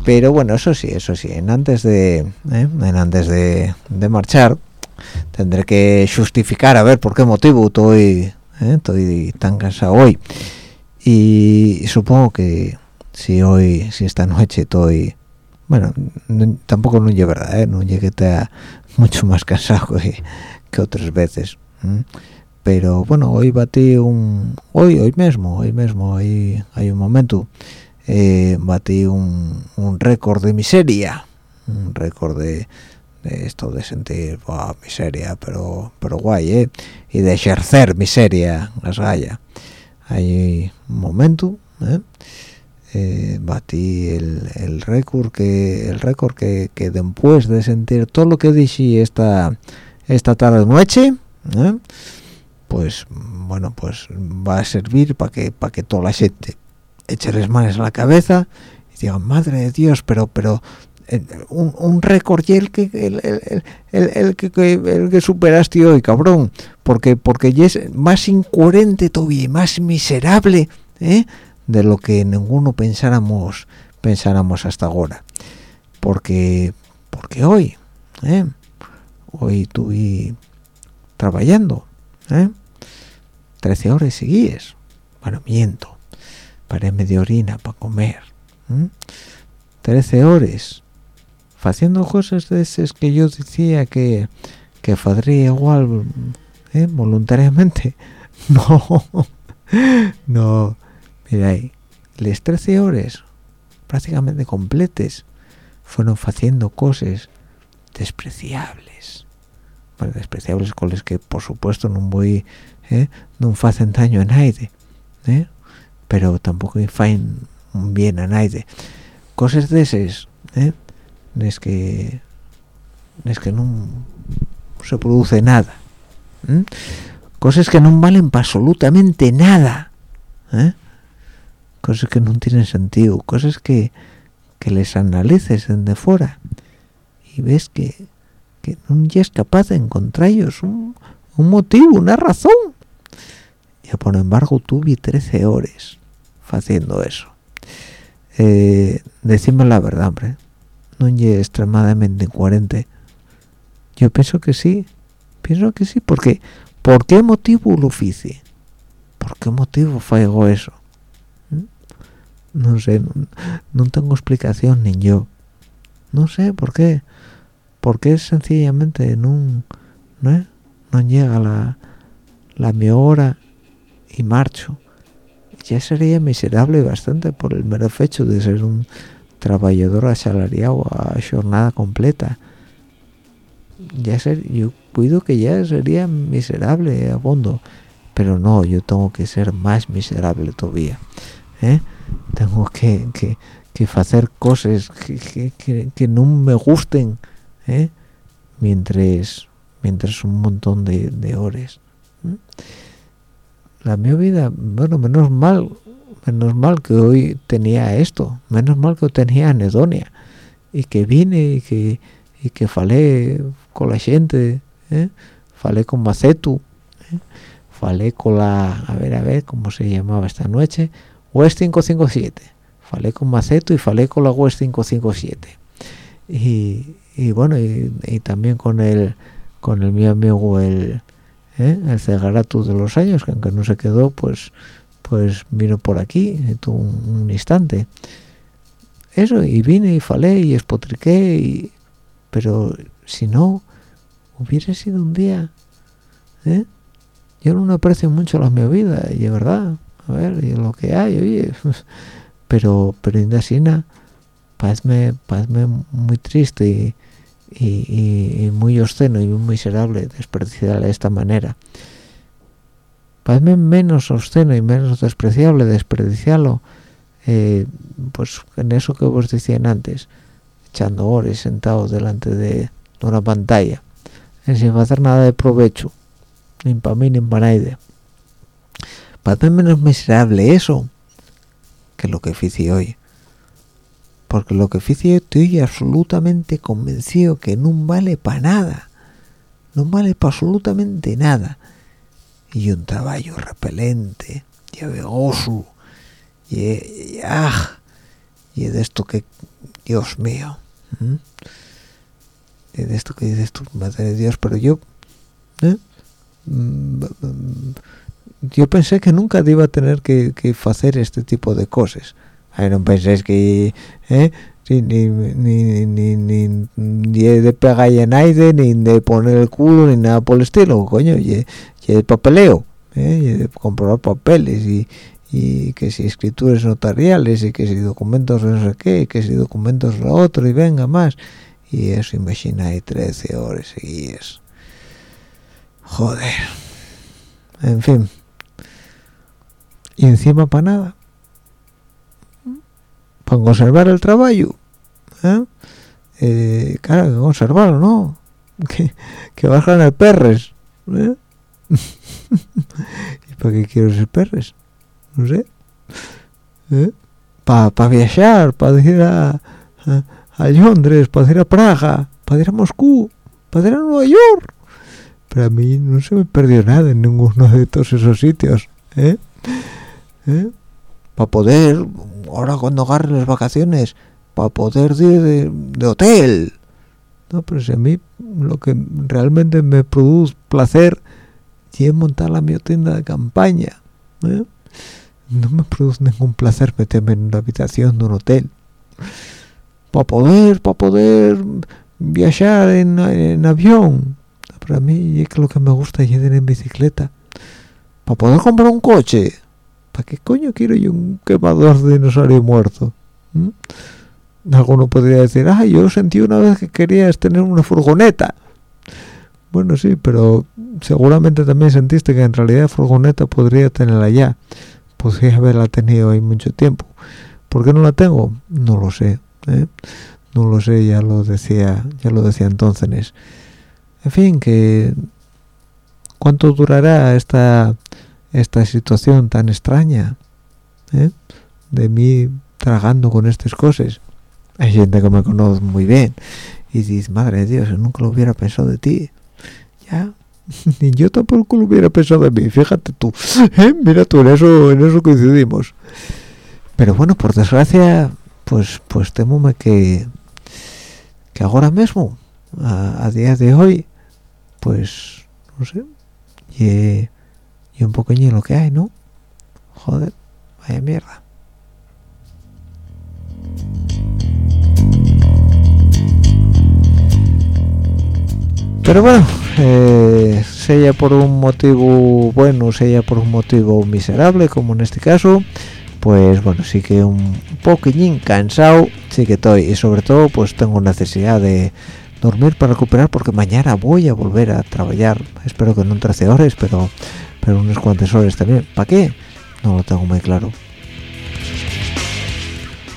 pero bueno eso sí eso sí en antes de ¿eh? en antes de marchar tendré que justificar a ver por qué motivo estoy ¿eh? estoy tan cansado hoy y supongo que si hoy si esta noche estoy bueno no- tampoco no es verdad ¿eh? no llegué mucho más cansado que, otras veces pero bueno hoy batí un hoy hoy mismo hoy mismo hay hay un momento eh, batí un, un récord de miseria un récord de, esto de sentir "Buah, miseria pero pero guay eh y de ejercer miseria las haya hay un momento ¿eh? Eh, batí el, récord que el récord que, después de sentir todo lo que dije esta esta tarde noche ¿eh? pues bueno pues va a servir para que para que toda la gente eche las manos a la cabeza y digan madre de Dios pero pero un, un récord el que el, que, superaste hoy cabrón porque porque es más incoherente todavía más miserable ¿eh? de lo que ninguno pensáramos pensáramos hasta ahora porque porque hoy ¿eh? hoy estuve trabajando ¿eh? 13 horas seguidas bueno miento paré media orina para comer ¿m? 13 horas haciendo cosas de esas que yo decía que que fadría igual ¿eh? voluntariamente *laughs* no no mira ahí las 13 horas prácticamente completes fueron haciendo cosas despreciables bueno, despreciables con las que por supuesto no voy ¿eh? no hacen daño a nadie ¿eh? pero tampoco hacen bien a nadie cosas de esas ¿eh? Es que es que no se produce nada cosas que no valen para absolutamente nada ¿eh? cosas que no tienen sentido cosas que, que les analices desde fuera y ves que, que no es capaz de encontrar ellos un, un motivo, una razón. Y por embargo tuve 13 horas haciendo eso. Eh, decime la verdad, hombre. No es extremadamente incoherente. Yo pienso que sí. Pienso que sí. Porque, ¿por qué motivo lo hice? ¿Por qué motivo falló eso? ¿Mm? No sé, no, no tengo explicación ni yo. No sé por qué. Porque sencillamente no, no, no llega la, la mi hora y marcho. Ya sería miserable bastante por el mero hecho de ser un trabajador asalariado a jornada completa. Ya ser, yo cuido que ya sería miserable a fondo, pero no, yo tengo que ser más miserable todavía. ¿eh? Tengo que, que, que hacer cosas que, que, que, no me gusten, ¿eh? mientras mientras un montón de, horas. ¿eh? La mi vida, bueno, menos mal, menos mal que hoy tenía esto, menos mal que tenía anedonia y que vine y que y que falé con la gente, ¿eh? falé con Macetu, ¿eh? falé con la, a ver, a ver, ¿cómo se llamaba esta noche? West 557, falé con Macetu y falé con la West 557. Y, y bueno, y, y también con el con el mi amigo el ¿eh? el Cegaratu de los años, que aunque no se quedó, pues pues vino por aquí, tuvo un, un instante. Eso, y vine y falé y espotriqué, y, pero si no, hubiera sido un día, ¿eh? Yo no aprecio mucho la mi vida, y es verdad, a ver, y lo que hay, oye, *laughs* pero, pero Indasina, parece, muy triste y, y, y, muy obsceno y muy miserable desperdiciarla de esta manera. Parece menos obsceno y menos despreciable desperdiciarlo eh, pues en eso que vos decían antes, echando horas sentados delante de una pantalla, sin hacer nada de provecho, ni para mí ni para nadie. Parece menos miserable eso que lo que hice hoy porque lo que hice estoy absolutamente convencido que no vale para nada no vale para absolutamente nada y un trabajo repelente y avegoso y, y, ah, y de esto que Dios mío de esto que dices tú madre de Dios pero yo ¿eh? yo pensé que nunca iba a tener que, hacer este tipo de cosas Ay, no penséis que ¿eh? ni, ni, ni, ni, de pegar a nadie, ni de poner el culo, ni nada por el estilo, coño, y, y de papeleo, ¿eh? de comprobar papeles, y, que si escrituras notariales, y que si documentos no sé qué, y que si documentos lo otro, y venga más, y eso, imagina, hay 13 horas seguidas. Joder. En fin. Y encima para nada para conservar el trabajo ¿eh? Eh, claro que conservarlo no *laughs* que, que bajan el perres ¿eh? *laughs* y para qué quiero ser perres no sé. Para pa viajar para ir a, a, a, Londres para ir a Praga para ir a Moscú para ir a Nueva York. Pero a mí no se me perdió nada en ninguno de todos esos sitios ¿eh? ¿Eh? para poder ahora cuando agarren las vacaciones para poder ir de, de, hotel. No pero si a mí lo que realmente me produce placer es montar la mi tienda de campaña ¿eh? no me produce ningún placer meterme en una habitación de un hotel para poder para poder viajar en, en avión pero a mí es que lo que me gusta es ir en bicicleta para poder comprar un coche ¿para qué coño quiero yo un quemador de dinosaurio muerto? ¿Mm? Alguno podría decir, ah, yo sentí una vez que querías tener una furgoneta. Bueno, sí, pero seguramente también sentiste que en realidad furgoneta podría tenerla ya. Podría haberla tenido ahí mucho tiempo. ¿Por qué no la tengo? No lo sé. ¿eh? No lo sé, ya lo decía, ya lo decía entonces. En fin, que ¿cuánto durará esta esta situación tan extraña? ¿eh? De mí tragando con estas cosas. Hay gente que me conoce muy bien y dice, madre de Dios, nunca lo hubiera pensado de ti. Ya, *laughs* ni yo tampoco lo hubiera pensado de mí, fíjate tú. *laughs* ¿eh? Mira tú, en eso, en eso coincidimos. Pero bueno, por desgracia, pues pues temome que que ahora mismo, a, a día de hoy, pues, no sé, y, y un poquillo lo que hay, ¿no? Joder, vaya mierda. Pero bueno, eh, sea por un motivo bueno, sea por un motivo miserable, como en este caso, pues bueno, sí que un poquillín cansado, sí que estoy, y sobre todo pues tengo necesidad de dormir para recuperar porque mañana voy a volver a trabajar, espero que no en 13 horas, pero, pero unas cuantas horas también. ¿Para qué? No lo tengo muy claro.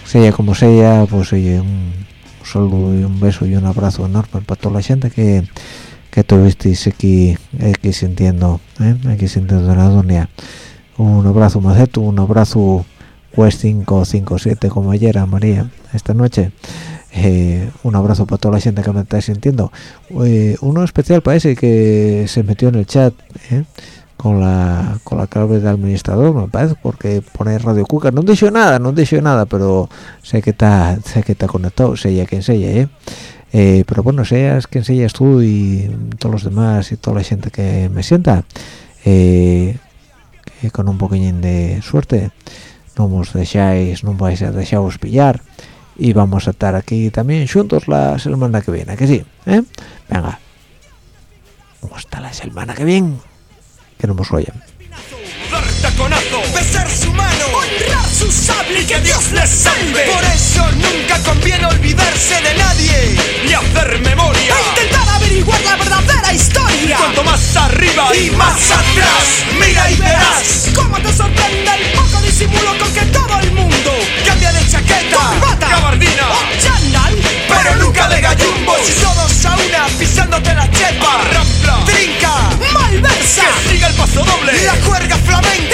Sea como sea, pues oye, un saludo y un beso y un abrazo enorme para toda la gente que, que tuvisteis aquí, aquí sintiendo, ¿eh? aquí sintiendo la dunia. Un abrazo maceto, un abrazo West 557 como ayer a María esta noche. Eh, un abrazo para toda la gente que me está sintiendo. Eh, uno especial para ese que se metió en el chat ¿eh? Con la con la clave de administrador, me parece, porque pone Radio Cuca. No dicho nada, no dicho nada, pero sé que está sé que está conectado, sé ya quien sea, ¿eh? Eh, pero bueno, seas quien seas tú y todos los demás y toda la gente que me sienta, eh, con un poquillín de suerte no os dejáis, no vais a dejaros pillar y vamos a estar aquí también juntos la semana que viene, que sí, ¿eh? Venga, hasta la semana que viene, que no nos oyen. Dar taconazo, besar su mano, honrar su sable y que Dios les salve. Por eso nunca conviene olvidarse de nadie, ni hacer memoria. E intentar averiguar la verdadera historia. Cuanto más arriba y más atrás, mira y verás cómo te sorprende el poco disimulo con que todo el mundo cambia de chaqueta, corbata, gabardina pero nunca de gallumbos. Y todos a una pisándote la chepa, rampla, trinca, malversa, que siga el paso doble, la cuerda flamenca,